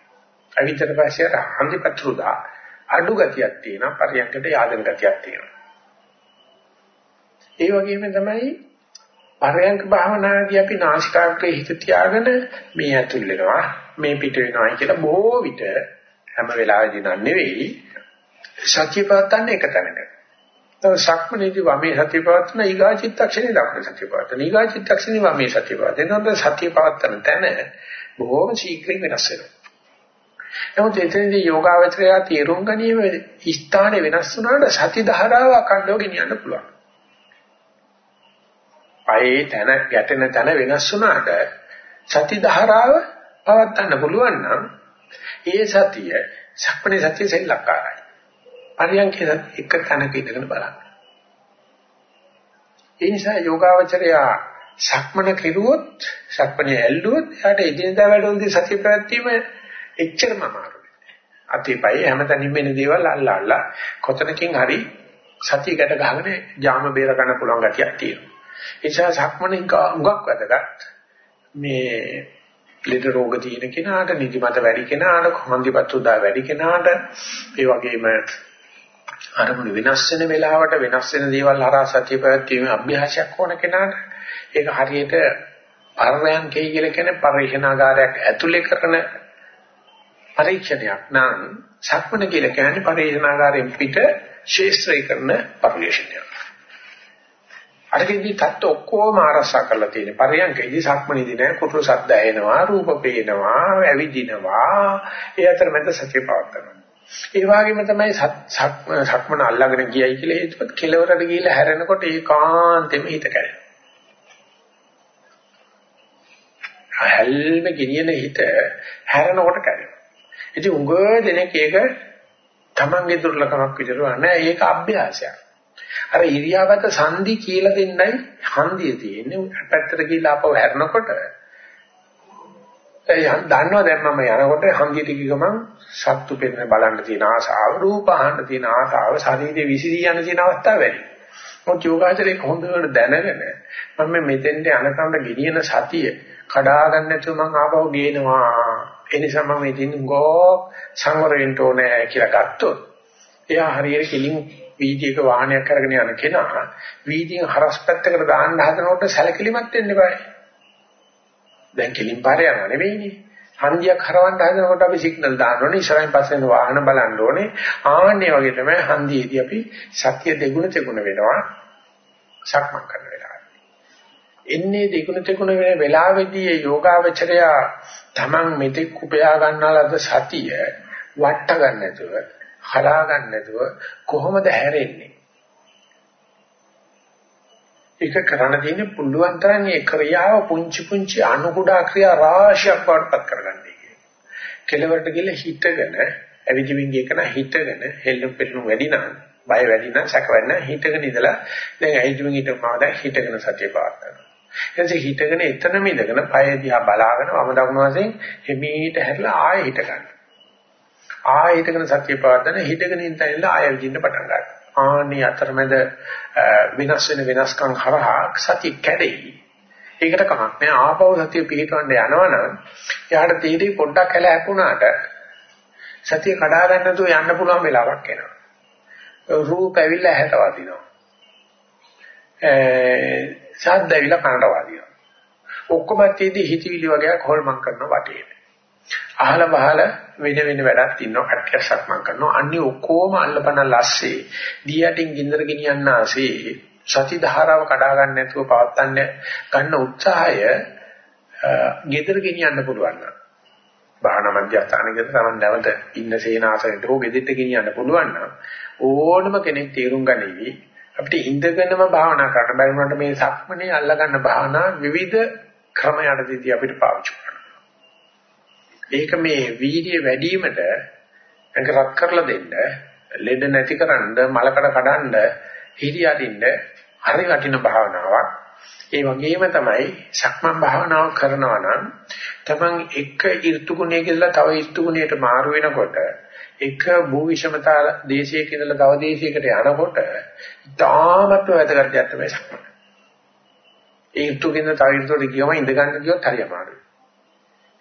අවිතර පස්සේ අර හන්දිපත්‍රුදා අඩු ගතියක් තියෙනවා පරියන්කට yaadන ගතියක් තියෙනවා ඒ වගේම තමයි පරයන්ක භාවනාදී අපි නාසිකාග්‍රේ හිත තියාගෙන මේ ඇතුල් වෙනවා මේ පිට වෙනවා කියලා බොහෝ විට හැම වෙලාවෙදී නන් නෙවෙයි සත්‍ය පවත්තන්න එක තැනක. තව සක්මනේදී වමේ සත්‍ය පවත්තන ඊගා චිත්තක්ෂණේ දක්වන සත්‍ය පවත්තන ඊගා චිත්තක්ෂණේ වමේ සත්‍ය පවත්තන. එතකොට සත්‍ය පවත්තන තැන බොහෝම ශීඝ්‍රයෙන් වෙනස් වෙනවා. නමුත් එතනදී යෝගාවචරය තීරුම් ගැනීම ස්ථානේ වෙනස් වුණාට සති ධාරාව අකණ්ඩව ගෙනියන්න පුළුවන්. පයේ තන ගැටෙන තන වෙනස් වුණාට සති ධාරාව පවත්වන්න පුළුවන් නම් ඒ සතිය සක්මණේ සතිය සෙල්ලක්කාරයි. පරියන්කේ එක තැනක ඉඳගෙන බලන්න. ඒ නිසා යෝගාවචරය සක්මන කෙරුවොත් සක්මනේ ඇල්ලුවොත් එයාට එදිනදා වැඩවලදී සතිය පැවැත්වීම එච්චරම අමාරුයි. අතීපයි හැමතැනින්ම එන දේවල් අල්ලා අල්ලා කොතනකින් හරි සතියකට ගහගෙන ජාම බේර ගන්න පුළුවන් ගතියක් තියෙනවා. ඒ නිසා සක්මණෙන් උඟක් වැදගත්. මේ ලෙඩ රෝග තියෙන කෙනාට, නිදිමත වැඩි කෙනාට, කොහන්දිපත් උදා වැඩි කෙනාට, ඒ වගේම අරමුණු වෙනස් වෙන වෙලාවට වෙනස් වෙන දේවල් හරහා සතිය පැවැත්වීමේ අභ්‍යාසයක් ඕන කෙනාට ඒක හරියට පරයන්කේ කියලා කියන පරිශනාගාරයක් ඇතුලේ කරන පරීක්ෂණයක් නම් සක්මන කියලා කියන්නේ පරිශනාගාරයෙන් පිට ශේෂ්ත්‍රය කරන පරිශ්‍රණයක්. අරකෙදි තත් ඔක්කොම ආරසා කරලා තියෙන පරියන්කේදී සක්මනේදී නෑ කුතුල සද්ද ඇහෙනවා රූප පේනවා ඇවිදිනවා ඒ අතරමැද සතිය පවත්නවා. ඒ වගේම තමයි සක්මන අල්ලගෙන ගියයි කියලා හිතුවත් කෙලවරට ගිහිල්ලා හැරෙනකොට ඒකාන්තෙම හිත කැඩෙනවා. හැල්ම ගෙනියන හිත හැරෙනකොට කැඩෙනවා. ඉතින් උඟ දෙනෙක් ඒක තමන්ගේ දුර්ලභමක් විතර නෑ ඒක අභ්‍යාසයක්. අර ඉරියාපත සංදි කියලා දෙන්නයි හන්දිය තියෙන්නේ. පැත්තට ගිහිල්ලා අපව හැරෙනකොට ඒ දන්නවා දැන් මම යනකොට හන්දියට ගිය ගමන් සත්තු පෙන්න බලන්න තියෙන ආසාව, රූප අහන්න තියෙන ආසාව, ශරීරයේ විසිරී යන තියෙන අවස්ථාව වැඩි. මොකද යෝගාචරයේ හොඳට දැනගෙන මම මෙතෙන්ට අනකන්ද ගෙනියන සතිය කඩා ගන්න නැතුව මම ආපහු ගේනවා. ඒ නිසා මම ඉතින් ගෝ සංවරයෙන් ඕනේ කියලා ගත්තොත් එයා හරියට කෙලින් වීදියේක වාහනයක් අරගෙන යන කෙනා වීදියෙන් හරස් පැත්තකට දාන්න හදනකොට සැලකිලිමත් වෙන්න බෑ. දැන් කෙලින් පාරේ යනවා නෙවෙයිනේ. හන්දියක් හරවන්න හදනකොට අපි සිග්නල් දාන්න ඕනේ ඉස්සරහින් පස්සෙන් වාහන බලන්න ඕනේ ආන්නේ වගේ තමයි හන්දියේදී අපි සත්‍ය දෙගුණ තෙගුණ වෙනවා සක්මන් කරන වෙලාවේ එන්නේ දෙගුණ තෙගුණ වෙන වෙලාවේදී ඒ යෝගාවචරය තමන් මෙතෙක් උපයා ගන්නාලද සතිය වට ගන්න නැතුව හරා ගන්න නැතුව කොහොමද හැරෙන්නේ ඒක කරන්න තියෙන්නේ පුළුවන් තරම් ඒ ක්‍රියාව පුංචි පුංචි අණු කුඩා ක්‍රියා රාශියක් වඩපත් කරගන්නයි කියන්නේ. කෙලවරට ගිහලා හිටගෙන ඇවිදින්න එකන හිටගෙන හෙල්ලුම් පෙට්ටුම් වැඩි නම් බය වැඩි නම් සැක වෙන්න හිටගෙන ඉඳලා දැන් ඇවිදින්න හිටපම දැන් හිටගෙන සතිය පාත්තන. එතකොට හිටගෙන එතනම ඉඳගෙන පය දිහා බලාගෙන වම දකුණු වශයෙන් හිමීට හැරිලා ආයෙ හිට ගන්න. ආයෙ හිටගෙන සතිය පාත්තන හිටගෙන ඉඳලා ආයෙ විදින්න පටන් ගන්නවා. ආනි අතරමැද විනාශ වෙන වෙනස්කම් හරහා සතිය කැඩෙයි. ඒකට කමක් නෑ ආපහු සතිය පිළිටවන්න යනවනම් එයාට තීටි පොඩ්ඩක් හැල හැපුණාට සතිය කඩා ගන්න නැතුව යන්න පුළුවන් වෙලාවක් එනවා. රූප ඇවිල්ලා හැට වදිනවා. ඒ ශබ්ද ඇවිල්ලා කනට වදිනවා. ඔක්කොම තීටි හිතවිලි වගේක් හොල්මන් කරන වටේට. අහල බහල වෙන වෙන වැඩක් තියෙනවා කට්ටිය සක්මන් කරනවා. අන්නේ ඔක්කොම අල්ලපන ලස්සේ දී යටින් ගින්දර ගෙනියන්න ආසේ සති ධාරාව කඩා ගන්න නැතුව පවත්තන්න ගන්න උත්සාහය ගෙදර ගෙනියන්න පුළුවන් නම්. භාවනා මධ්‍යස්ථානයකට තමයි නැවත ඉන්න සේනාසනෙට හෝ ගෙදෙට්ට ගෙනියන්න පුළුවන් නම් ඕනම කෙනෙක් තීරුම් ගනිවි. අපිට ඉඳගෙනම භාවනා කරන්න බැරි වුණාට මේ සක්මනේ අල්ලගන්න භාවනා විවිධ ක්‍රම යටතේදී අපිට පාවිච්චි ඒක මේ වීර්ය වැඩි වීමට ඒක රත් කරලා දෙන්න, ලෙඩ නැතිකරන්න, මලකඩ කඩන්න, හිරි අරින්න හරි වටින භාවනාවක්. ඒ වගේම තමයි සක්මන් භාවනාව කරනවා නම් තමන් එක ඍතු ගුණයක ඉඳලා තව ඍතු ගුණයකට මාරු වෙනකොට එක භූ විෂමතා දේශයක ඉඳලා තව දේශයකට යනකොට තාමත් වැදගත් දෙයක් තමයි සක්මන්. ඒ ඍතු කින්ද තව ඍතුවට ගියම ඉඳ ගන්න ගියොත් හරි අමාරුයි.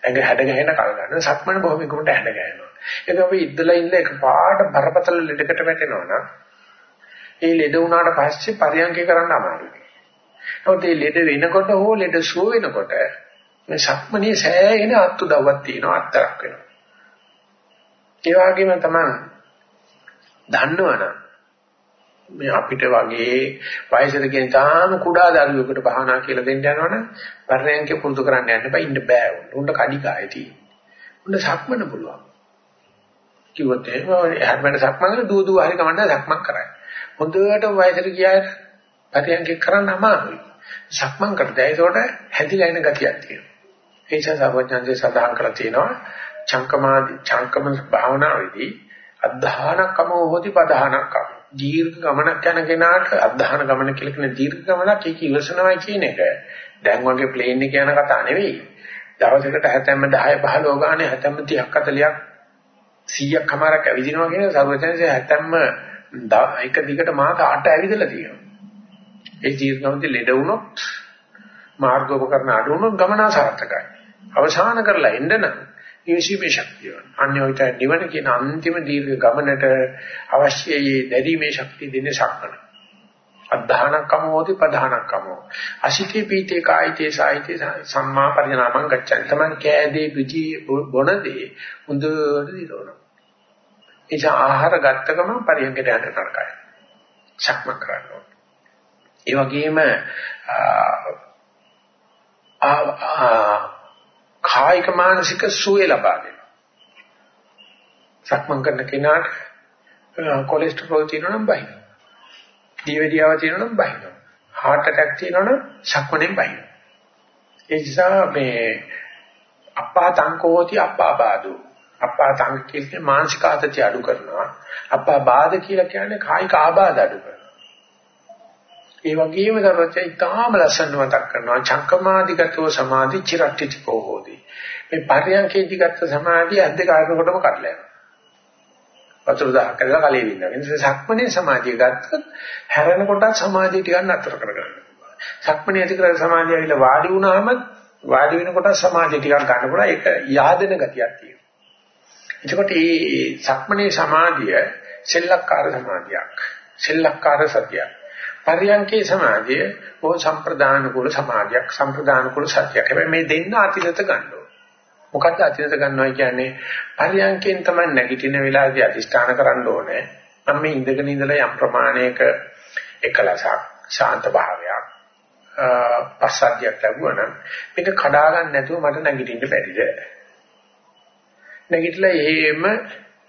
ඇඟ හැඩ ගැහෙන කල් ගන්න සක්මන බොහොම ඉක්මනට හැඩ ගැහෙනවා. ඒක අපි ඉද්දලා ඉන්න එක පාට බරපතල ලෙඩකට වැටෙනවා නම් ඒ ලෙඩ වුණාට පස්සේ පරියන්කේ කරන්න අමාරුයි. නමුත් මේ ලෙඩ වෙනකොට හෝ ලෙඩ සුව වෙනකොට මේ සක්මනේ සෑහෙන අත්උදව්වක් තියෙනවා අත්තරක් වෙනවා. ඒ වගේම තමයි දන්නවනම් මේ අපිට වගේ වයසට කියන තාම කුඩා දරුවෙකුට භාවනා කියලා දෙන්න යනවනම් පරණයන්ගේ පුරුදු කරන්න යන්න බෑ ඉන්න බෑ උන්ට කඩි කායේ තියෙන්නේ. උන්ට සක්මන පුළුවන්. කිව්වොත් එහෙම හැමෙන්න සක්මන් කරලා දූ දූ හරි කමන්න සක්මන් කරයි. හොඳට වයසට ගියාට පරණයන්ගේ කරන්න අමාරුයි. සක්මන් කරද්දී ඒකට හැදිලා එන ගතියක් තියෙනවා. ඒ නිසා සර්වඥාන්සේ සඳහන් කරලා තියෙනවා චංකමාදි චංකම භාවනාවේදී අද්ධානකම හොති පදහනකම දීර්ඝ ගමනක් යන කෙනාට අධධාන ගමන කියලා කියන දීර්ඝ ගමනක් ඒක ඉවසනවා කියන එක දැන් වගේ ප්ලේන් එක යන කතා නෙවෙයි. දවසකට හැතැම්ම 10 15 ගානේ හැතැම්ම 30ක් 40ක් 100ක් කමාරක් ඇවිදිනවා කියන සර්වචනසේ හැතැම්ම එක දිගට මාස 8 ඇවිදලා තියෙනවා. ඒ දීර්ඝ ගමනදී ලෙඩ වුණොත් මාර්ගෝපකරණ අඩු වුණොත් ගමන අසාර්ථකයි. අවසාන කරලා එන්න නම් නිවිසීමේ ශක්තිය. අන්‍යෝයිත නිවන කියන අන්තිම දීර්ඝ ගමනට අවශ්‍යයි දැරීමේ ශක්තිය දෙන්නේ සක්මන. අධධානකම හොති ප්‍රධානකම. අසිතේ පීතේ කායිතේ සායිතේ සම්මා පරිණාමං ගච්ඡන්. තමන් කෑදී පිටි බොනදී හොඳට දිරවනවා. එනිසා ආහාර ගත්ත ගමන් පරියන්කට යන්න තරකයි. සක්මන් කරනවා. ඒ වගේම ආ කායික මානසික සුවය ලබා දෙනවා. සක්මන් කරන කෙනාට කොලෙස්ටරෝල් තියෙනවා නම් බහිනවා. දියවැඩියාව තියෙනවා නම් බහිනවා. heart attack තියෙනවා නම් සක්මණෙන් බහිනවා. ඒ නිසා මේ අප්පා තංකෝති අප්පා බාදු. අප්පා තංක කියන්නේ මානසික ආතතිය අඩු කරනවා. අප්පා බාද කියලා කියන්නේ කායික ආබාධ අඩු කරනවා. ඒ වගේම දරොච්චයි තාම ලස්සන මතක් කරනවා චක්කමාදිගතෝ සමාධි චිරට්ටිකෝ හෝති මේ පරියන්කේදී ගත්ත සමාධිය අද්ද කාරණකොටම කඩලා යනවා වතුර දහක් කරලා කලේ වින්දා. ඒ නිසා සක්මනේ සමාධිය ගත්තොත් හැරෙන කොට සමාධිය ටිකක් නතර කරගන්න. සක්මනේ ඇති කරලා සමාධිය ඇවිල්ලා වාඩි වුණාම වාඩි වෙනකොට සමාධිය ටිකක් ගන්න පුළුවන්. ඒක yaadena ගතියක් තියෙනවා. එතකොට මේ සක්මනේ සමාධිය සෙල්ලක්කාර සමාධියක්. සෙල්ලක්කාර සතියක්. පරියන්කේ සමාධිය ඕ සම්ප්‍රදාන කුල සමාධියක් සම්ප්‍රදාන කුල සතියක්. හැබැයි මේ දෙන්න අතිනත ගන්න ඕන. මොකක්ද අතිනත ගන්නවා කියන්නේ පරියන්කෙන් තමයි නැගිටින වෙලාවදී අදිෂ්ඨාන කරන්න ඕනේ. මම මේ ඉඳගෙන ඉඳලා යම් ප්‍රමාණයක එකලසක් ශාන්ත භාවයක් පස්සද්ධියක් ලැබුවා නම් මේක කඩා ගන්න නැතුව මට නැගිටින්න බැරිද? නැගිටලා එහෙම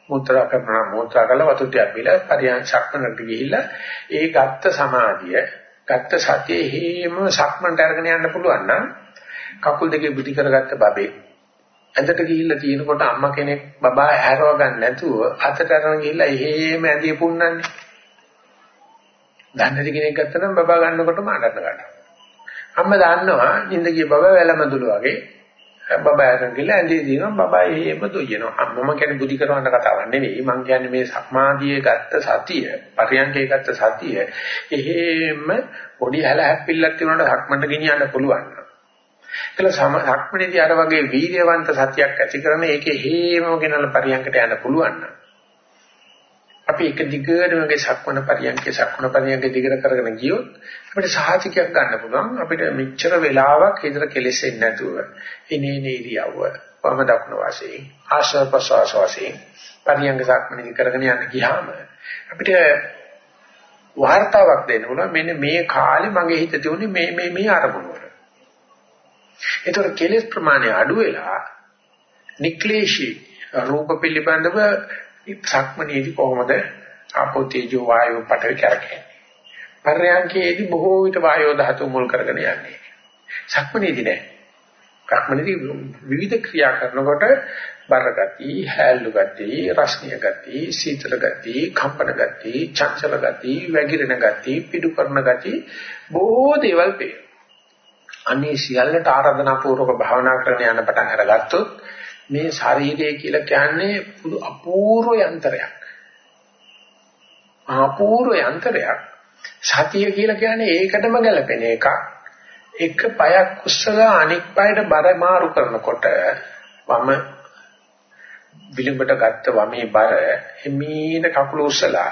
මුත්‍රා කරනවා මුත්‍රා කළා වතු ටිකක් බිලා පරියන් ශක්මනට ගිහිල්ලා ඒ ගත්ත සමාධිය ගත්ත සතිය එහෙම ශක්මනට අරගෙන යන්න පුළුවන් නම් කකුල් දෙකේ පිටි කරගත්ත බබේ ඇඳට ගිහිල්ලා තියෙනකොට අම්මා කෙනෙක් බබා ඇරව ගන්න නැතුව අතට අරන් ගිහිල්ලා එහෙම ඇඳිය පුන්නන්නේ. දන්නේද කෙනෙක් ගත්තනම් බබා ගන්නකොටම අඬන්න ගන්නවා. අම්මා දන්නවා නිින්ද ගිය බබා වැලමදුල වගේ බබා අරන් ගිහිල්ලා ඇඳේ දිනවා බබා එහෙම දොයනවා. අම්මම කියන්නේ බුද්ධි කරවන්න කතාවක් නෙවෙයි. මං කියන්නේ මේ සක්මාදියේ ගත්ත සතිය, පරියන්කේ ගත්ත සතිය එහෙම පොඩි හැල හැප්පිල්ලක් තියුණාට සක්මන්ට ගෙනියන්න පුළුවන්. ඒකල සක්මණේදී අර වගේ වීර්යවන්ත සතියක් ඇති කරන ඒකේ හේමම ගෙනල්ලා පරියන්කට යන්න පුළුවන් නම් අපි එක දිගට මේකේ සක්මන පරියන්කේ සක්මන පරියන්කේ දිගට කරගෙන ගියොත් අපිට සාහිතිකයක් ගන්න පුළුවන්. අපිට මෙච්චර වෙලාවක් හිතර කෙලෙසෙන්නේ නැතුව ඉනේ නීරියව වම දක්න වාසයෙන් ආශ්‍රව ප්‍රසවාස වාසයෙන් පරියන්ක සක්මනේදී කරගෙන යන්න ගියාම අපිට වාර්තාවක් දෙන්න පුළුවන්. මෙන්න මේ කාලේ මගේ හිත තියුනේ මේ මේ මේ අරමුණු වල. ඒතර කෙලෙස් ප්‍රමාණය අඩු වෙලා නික්ලේශී රූප පිළිබඳව සක්මනේදී කොහොමද ආපෝ තේජෝ වායෝ පඨවි කරකේ. පර්යාංකයේදී බොහෝ විට වායෝ ධාතු මුල් කරගෙන යන්නේ. සක්මනේදී නෑ. සක්මනේදී විවිධ ක්‍රියා කරනකොට බර ගති, හැල්ලු ගති, රස්නිය ගති, සීතල ගති, කම්පන ගති, චංචල ගති, වැగిරෙන ගති, පිඩු කරන ගති බොහෝ දේවල් පේනවා. අනේ සියල්ලට ආරාධනා පූර්වක භාවනා කරන යන පටන් අරගත්තොත් මේ ශරීරය කියලා කියන්නේ පුදු අපූර්ව යන්ත්‍රයක්. අපූර්ව යන්ත්‍රයක්. සතිය කියලා කියන්නේ ඒකටම ගැලපෙන එකක්. එක පයක් උස්සලා අනෙක් පයට බර මාරු කරනකොට වම විලුඹට ගත්ත වමේ බර හිමීන කකුල උස්සලා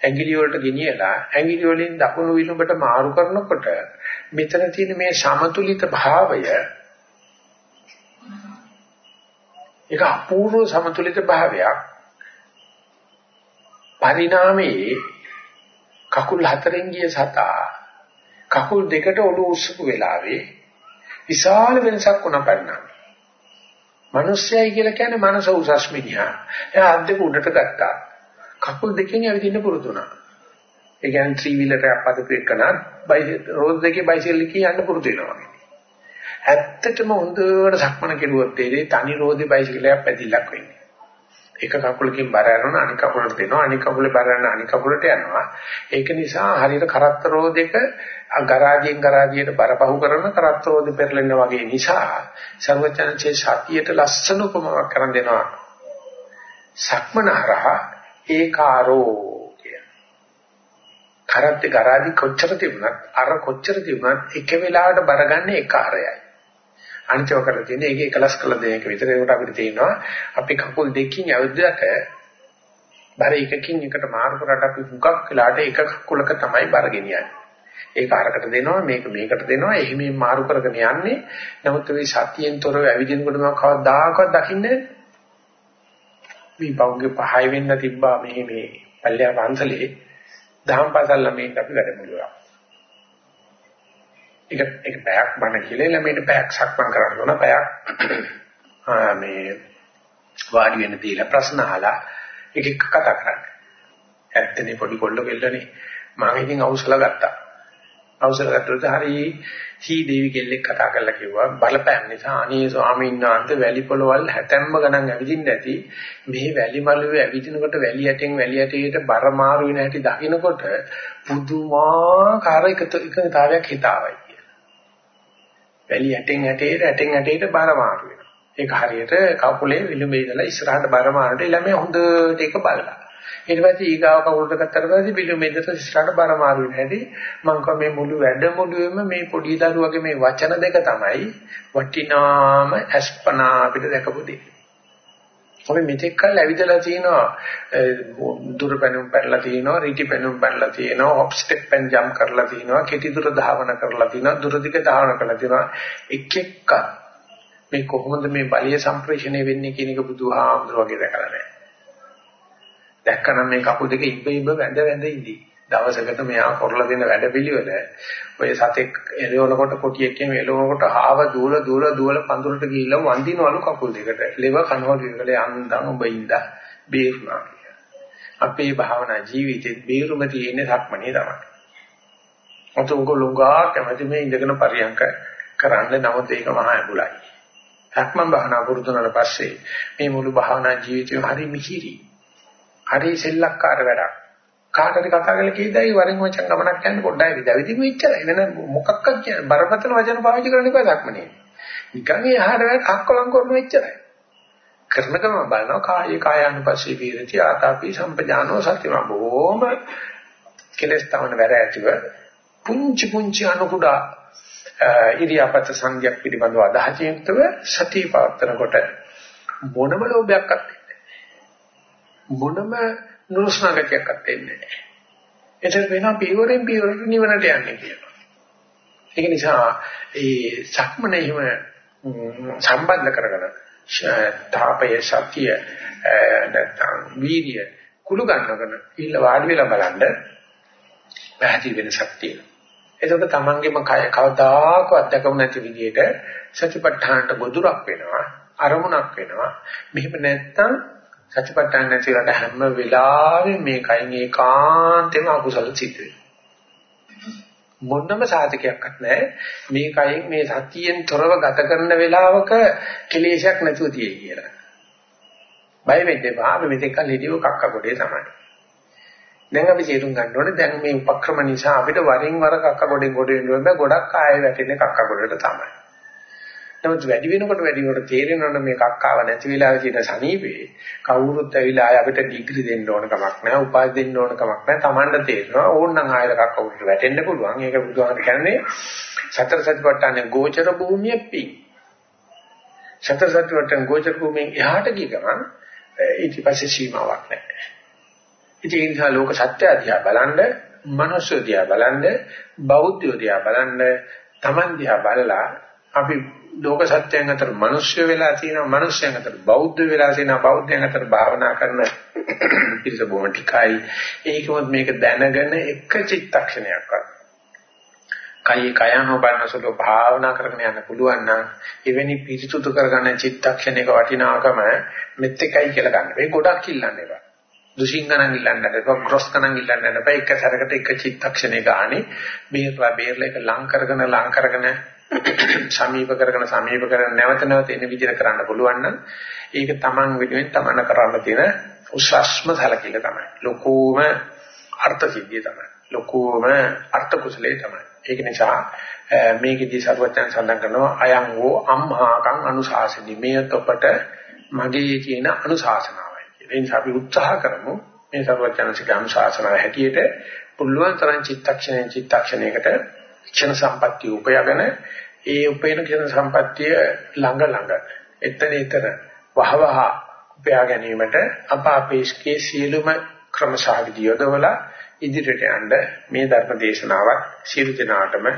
ඇඟිලි වලට ගෙනියලා ඇඟිලි වලින් දකුණු විලුඹට මාරු කරනකොට මෙතන තියෙන මේ සමතුලිත භාවය ඒක අපූර්ව සමතුලිත භාවයක් පරිණාමයේ කකුල් හතරෙන් ගිය සතා කකුල් දෙකට ඔලුව උස්සපු වෙලාවේ විශාල වෙනසක් වුණා පරිණාමය. මිනිස්සයයි කියලා කියන්නේ මනස උසස් මිනිහා. එයා අත් දෙක උඩට ගත්තා. කකුල් දෙකෙන් ඇවිදින්න පුරුදු වුණා. ඒ කියන්නේ ත්‍රී වීලර් එකක් පදපු එකන රෝඩ් දෙකේ බයිසිකල් එකේ යන්න පුරුදු වෙනවා. ඇත්තටම හොඳට සක්මන කෙරුවොත් තේරෙයි තනි රෝදේ බයිසිකලයක් පැදිලක් වෙන්නේ. එක කකුලකින් බර අරන අනික කකුලට දෙනවා අනික කකුලේ බර අරන අනික කකුලට යනවා. ඒක නිසා හරියට කරත්ත රෝදයක ගරාජියෙන් ගරාජියට බරපහු කරන කරත්ත රෝදේ පෙරලෙන්න වගේ නිසා සර්වචනචේ සතියට ලස්සන උපමාවක් කරන් දෙනවා. සක්මන හරහා ඒකාරෝ කරත් ගරාදි කොච්චර තිබුණත් අර කොච්චර තිබුණත් එක වෙලාවට බරගන්නේ එක අරයයි. අනිතව කරලා තියෙන්නේ ඒක එකලස් කළ දෙන එක විතර ඒකට අපිට තියෙනවා අපි කකුල් දෙකකින් ඇවිද්දට බර එකකින් එකට මාරු කරලා අපි මුගක් වෙලාට එක කකුලක තමයි බර ගෙනියන්නේ. ඒක අරකට දෙනවා මේක මේකට දෙනවා එහෙම මාරු කරගෙන යන්නේ. නමුත් මේ සතියෙන් තොරව ඇවිදිනකොට මම කවදාකවත් දකින්නේ මේ බවුගේ පහය වෙන්න තිබ්බා මේ මේ පල්ලිය පන්සලේ දහම් පාසල් ළමයින්ට අපි වැඩමුළුවක්. ඒක ඒක පැයක් බණ කියලා ළමයින්ට පැයක් සක්මන් කරන්න ඕන පැයක් මේ වාඩි වෙන්න දීලා ප්‍රශ්න අහලා එක එක කතා කරන්න. ඇත්තනේ පොඩි කොල්ල කෙල්ලනේ මම ඉතින් අවසල ගත්තා. අවසල ගත්තොත් හරි හී දේවි කෙල්ලෙක් කතා කරලා කිව්වා බලපෑම් නිසා අනේ ස්වාමීන් වහන්සේ වැලි පොළවල් හැතැම්ම ගණන් ඇවිදින්න ඇති මේ වැලි මළුවේ ඇවිදිනකොට වැලි යටින් වැලි යටියට බර මාරු වෙන හැටි දකිනකොට පුදුමාකාර එකතාවයක් හිතාවයි කියලා. වැලි යටින් යටියට යටින් යටියට බර මාරු වෙනවා. ඒක හරියට කකුලේ විලුඹේ ඉඳලා ඉස්සරහට බර මාරුට ළමයා හොඳට ඒක බලලා. ඊට පස්සේ ඊගාව කවුරුද ගත්තට පස්සේ පිටු මෙදට ඉස්සරහට බර මාරු වෙන හැටි මම කව මේ මුළු වැඩමුළුවේම මේ පොඩි දරුවගේ මේ වචන දෙක තමයි වටිනාම අස්පනා අපිට දැකපු දෙය. අපි මෙතෙක් කල් ඇවිදලා තිනවා දුර පැනුම් පැනලා තිනවා රීටි පැනුම් පැනලා තිනවා හොප් ස්ටෙප් පැන් ජම්ප් කරලා තිනවා කෙටි දුර ධාවන කරලා තිනවා දුර දිග ධාවන කරලා තිනවා එක් එක්ක මේ කොහොමද මේ බලිය සම්ප්‍රේෂණය වෙන්නේ කියන එක බුදුහාමුදුර වගේ දැකලා නැහැ. දැක්කනම් මේ කකුල් දෙක ඉබ්බ ඉබ්බ වැඳ වැඳ ඉඳී. දවසකට මෙයා කරලා දෙන වැඩ පිළිවෙල ඔය සතෙක් එළවනකොට කොටියෙක්ගෙන් එළවනකොට ආව දූල දූල දූල පඳුරට ගිහිල්ලා වඳිනවලු කකුල් දෙකට. ලෙව කනවා කියකලේ අන්දම් ඔබ ඉඳා බේරුණා කියලා. අපේ භාවනා ජීවිතේ බේරුම තියෙන්නේ සක්මනේ තමයි. අතෝක ලුංගා කැමති මේ ඉඳගෙන පරියන්ක කරන්න නමුත් ඒක මහා ඇඹුලයි. සක්මන් භාවනා පුරුදුනාට පස්සේ මේ මුළු භාවනා ජීවිතේ හරි මිහිරි. හරි සෙල්ලක්කාර වැඩක්. කාටද කතා කරලා කීයදයි වරින් වචන ගමනක් යන්න පොඩ්ඩයි විදවිදි මෙච්චරයි නේද මොකක්වත් කියන්නේ? බරපතල වචන පාවිච්චි කරන්න එපා සක්මනේ. නිකන් එහාට අක්කලම් කරන මෙච්චරයි. කරන ගමන් බලනවා කායේ කායानुපස්සී විරති ආතාපි සම්පජානෝ සතිම බොහොම කෙලස් තමන වැර ඇතිව පුංචි පුංචි අනුකුඩා ඉරියාපත සංඥා පිළිබඳව අදහසින් යුක්තව සතිය පවත්නකොට මොනම ලෝභයක් අත්දෙන්නේ මොනම නුරුස්නාගතියක්වත් එන්නේ නැහැ. එතන වෙනවා පියවරෙන් පියවරට නිවනට යන්නේ කියලා. ඒක නිසා ඒ සක්මනේම සම්බන්ධ කරගෙන තාපය සතිය නැත්නම් වීර්ය කුළු ගන්නගෙන ඉල්ල වාඩි වෙලා බලන්න පැහැදිලි වෙනසක් තියෙනවා. එතකොට තමන්ගේම කය කවදාකවත් දැකමු නැති විදිහට සතිපට්ඨානට ගොදුරක් වෙනවා අරමුණක් වෙනවා. මෙහෙම නැත්තම් සතිපට්ඨාන නැතිවට හැම වෙලාවෙම මේ කයින් ඒකාන්තෙම අකුසල සිද්ධ මොන්නම සාධකයක්වත් නැහැ මේ කයින් මේ සතියෙන් තොරව ගත කරන වෙලාවක කෙලෙසයක් නැතුව තියෙයි කියලා. බය වෙන්න එපා අපි මෙතෙක් කල් හිටියෝ කක්ක කොටේ තමයි. දැන් අපි තේරුම් ගන්න ඕනේ දැන් මේ උපක්‍රම නිසා අපිට වරින් වර කක්ක කොටෙන් කොට වෙන්න ගොඩක් ආයෙ වැටෙන්නේ කක්ක කොටේට තමයි. නමුත් වැඩි වෙනකොට වැඩි වෙනකොට තේරෙනවනේ මේ කක්කාව නැති වෙලාවේ තියෙන සනීපේ. කවුරුත් ඇවිල්ලා ආය අපිට ඩිග්‍රි දෙන්න ඕන කමක් නැහැ උපාධි දෙන්න ඕන කමක් නැහැ. Tamanට තේරෙනවා ඕනනම් ආයෙ කක්ක උඩට වැටෙන්න පුළුවන්. ඒක බුදුහාමර කියන්නේ සතර සතිපට්ඨානේ ගෝචර භූමිය පි. සතර සතිපට්ඨාන ගෝචර භූමියෙන් එහාට ගිය ගමන් ඊට පස්සේ සීමාවක් නැහැ. ඉතින් ඒ නිසා ලෝක සත්‍ය අධ්‍යා බලන්න මනුෂ්‍ය දිහා බලන්න බෞද්ධ දිහා බලන්න Taman දිහා බලලා අපි ලෝක සත්‍යයන් අතර මිනිස්සු වෙලා තියෙනවා මිනිස්යන් අතර බෞද්ධ වෙලා තියෙනවා බෞද්ධයන් අතර භාවනා කරන පිරිස බොහොම ටිකයි ඒකමත් මේක දැනගෙන එක චිත්තක්ෂණයක්වත් කයි කයano බලනසල භාවනා කරගෙන යන්න පුළුවන් නම් එවැනි පිරිසුදු කරගන්න චිත්තක්ෂණයක වටිනාකම මෙත් එකයි කියලා ගන්න. මේ ගොඩක් ඉල්ලන්න එපා. දුසිංගණන් ඉල්ලන්න එපා, ක්‍රොස් කණන් ඉල්ලන්න එපා. එක සැරකට එක චිත්තක්ෂණේ ගානේ බේරලා බේරලා එක ලං කරගෙන ලං කරගෙන සමීප කරගෙන සමීප කරගෙන නැවත නැවත එන විදිහට කරන්න පුළුවන් නම් ඒක Taman වෙනුවෙන් Taman කරන්න තියෙන උසස්ම සැලකිල්ල තමයි. ලොකෝම අර්ථ සිද්ධිය තමයි. ලොකෝම අර්ථ කුසලයේ තමයි. ඒක නිසා මේකෙදී සර්වඥයන් සඳහන් කරනවා අයං වූ අම්හාකං අනුශාසනි මේත් ඔබට මගේ කියන අනුශාසනාවයි. ඒ නිසා අපි උත්සාහ කරමු මේ සර්වඥාන්සික අනුශාසනාව හැටියට පුළුවන් තරම් චිත්තක්ෂණයෙන් චිත්තක්ෂණයකට ක්ෂණ සම්පත්‍ය උපයගෙන ඒ උපයන ක්ෂණ සම්පත්‍ය ළඟ ළඟ එතන එතන වහවහ උපයා ගැනීමට අප අපේස්කේ සියලුම ක්‍රමසහවිදි යොදවලා ඉදිරියට යන්න මේ ධර්ම දේශනාවත් සියලු දෙනාටම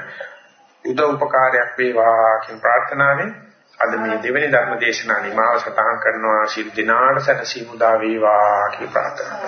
උදව් උපකාරයක් වේවා කියන ප්‍රාර්ථනාවෙන් අද මේ දෙවෙනි ධර්ම දේශනා නිමාව සටහන් කරනවා සියලු දෙනාට සැනසීම උදා වේවා කියන ප්‍රාර්ථනාව.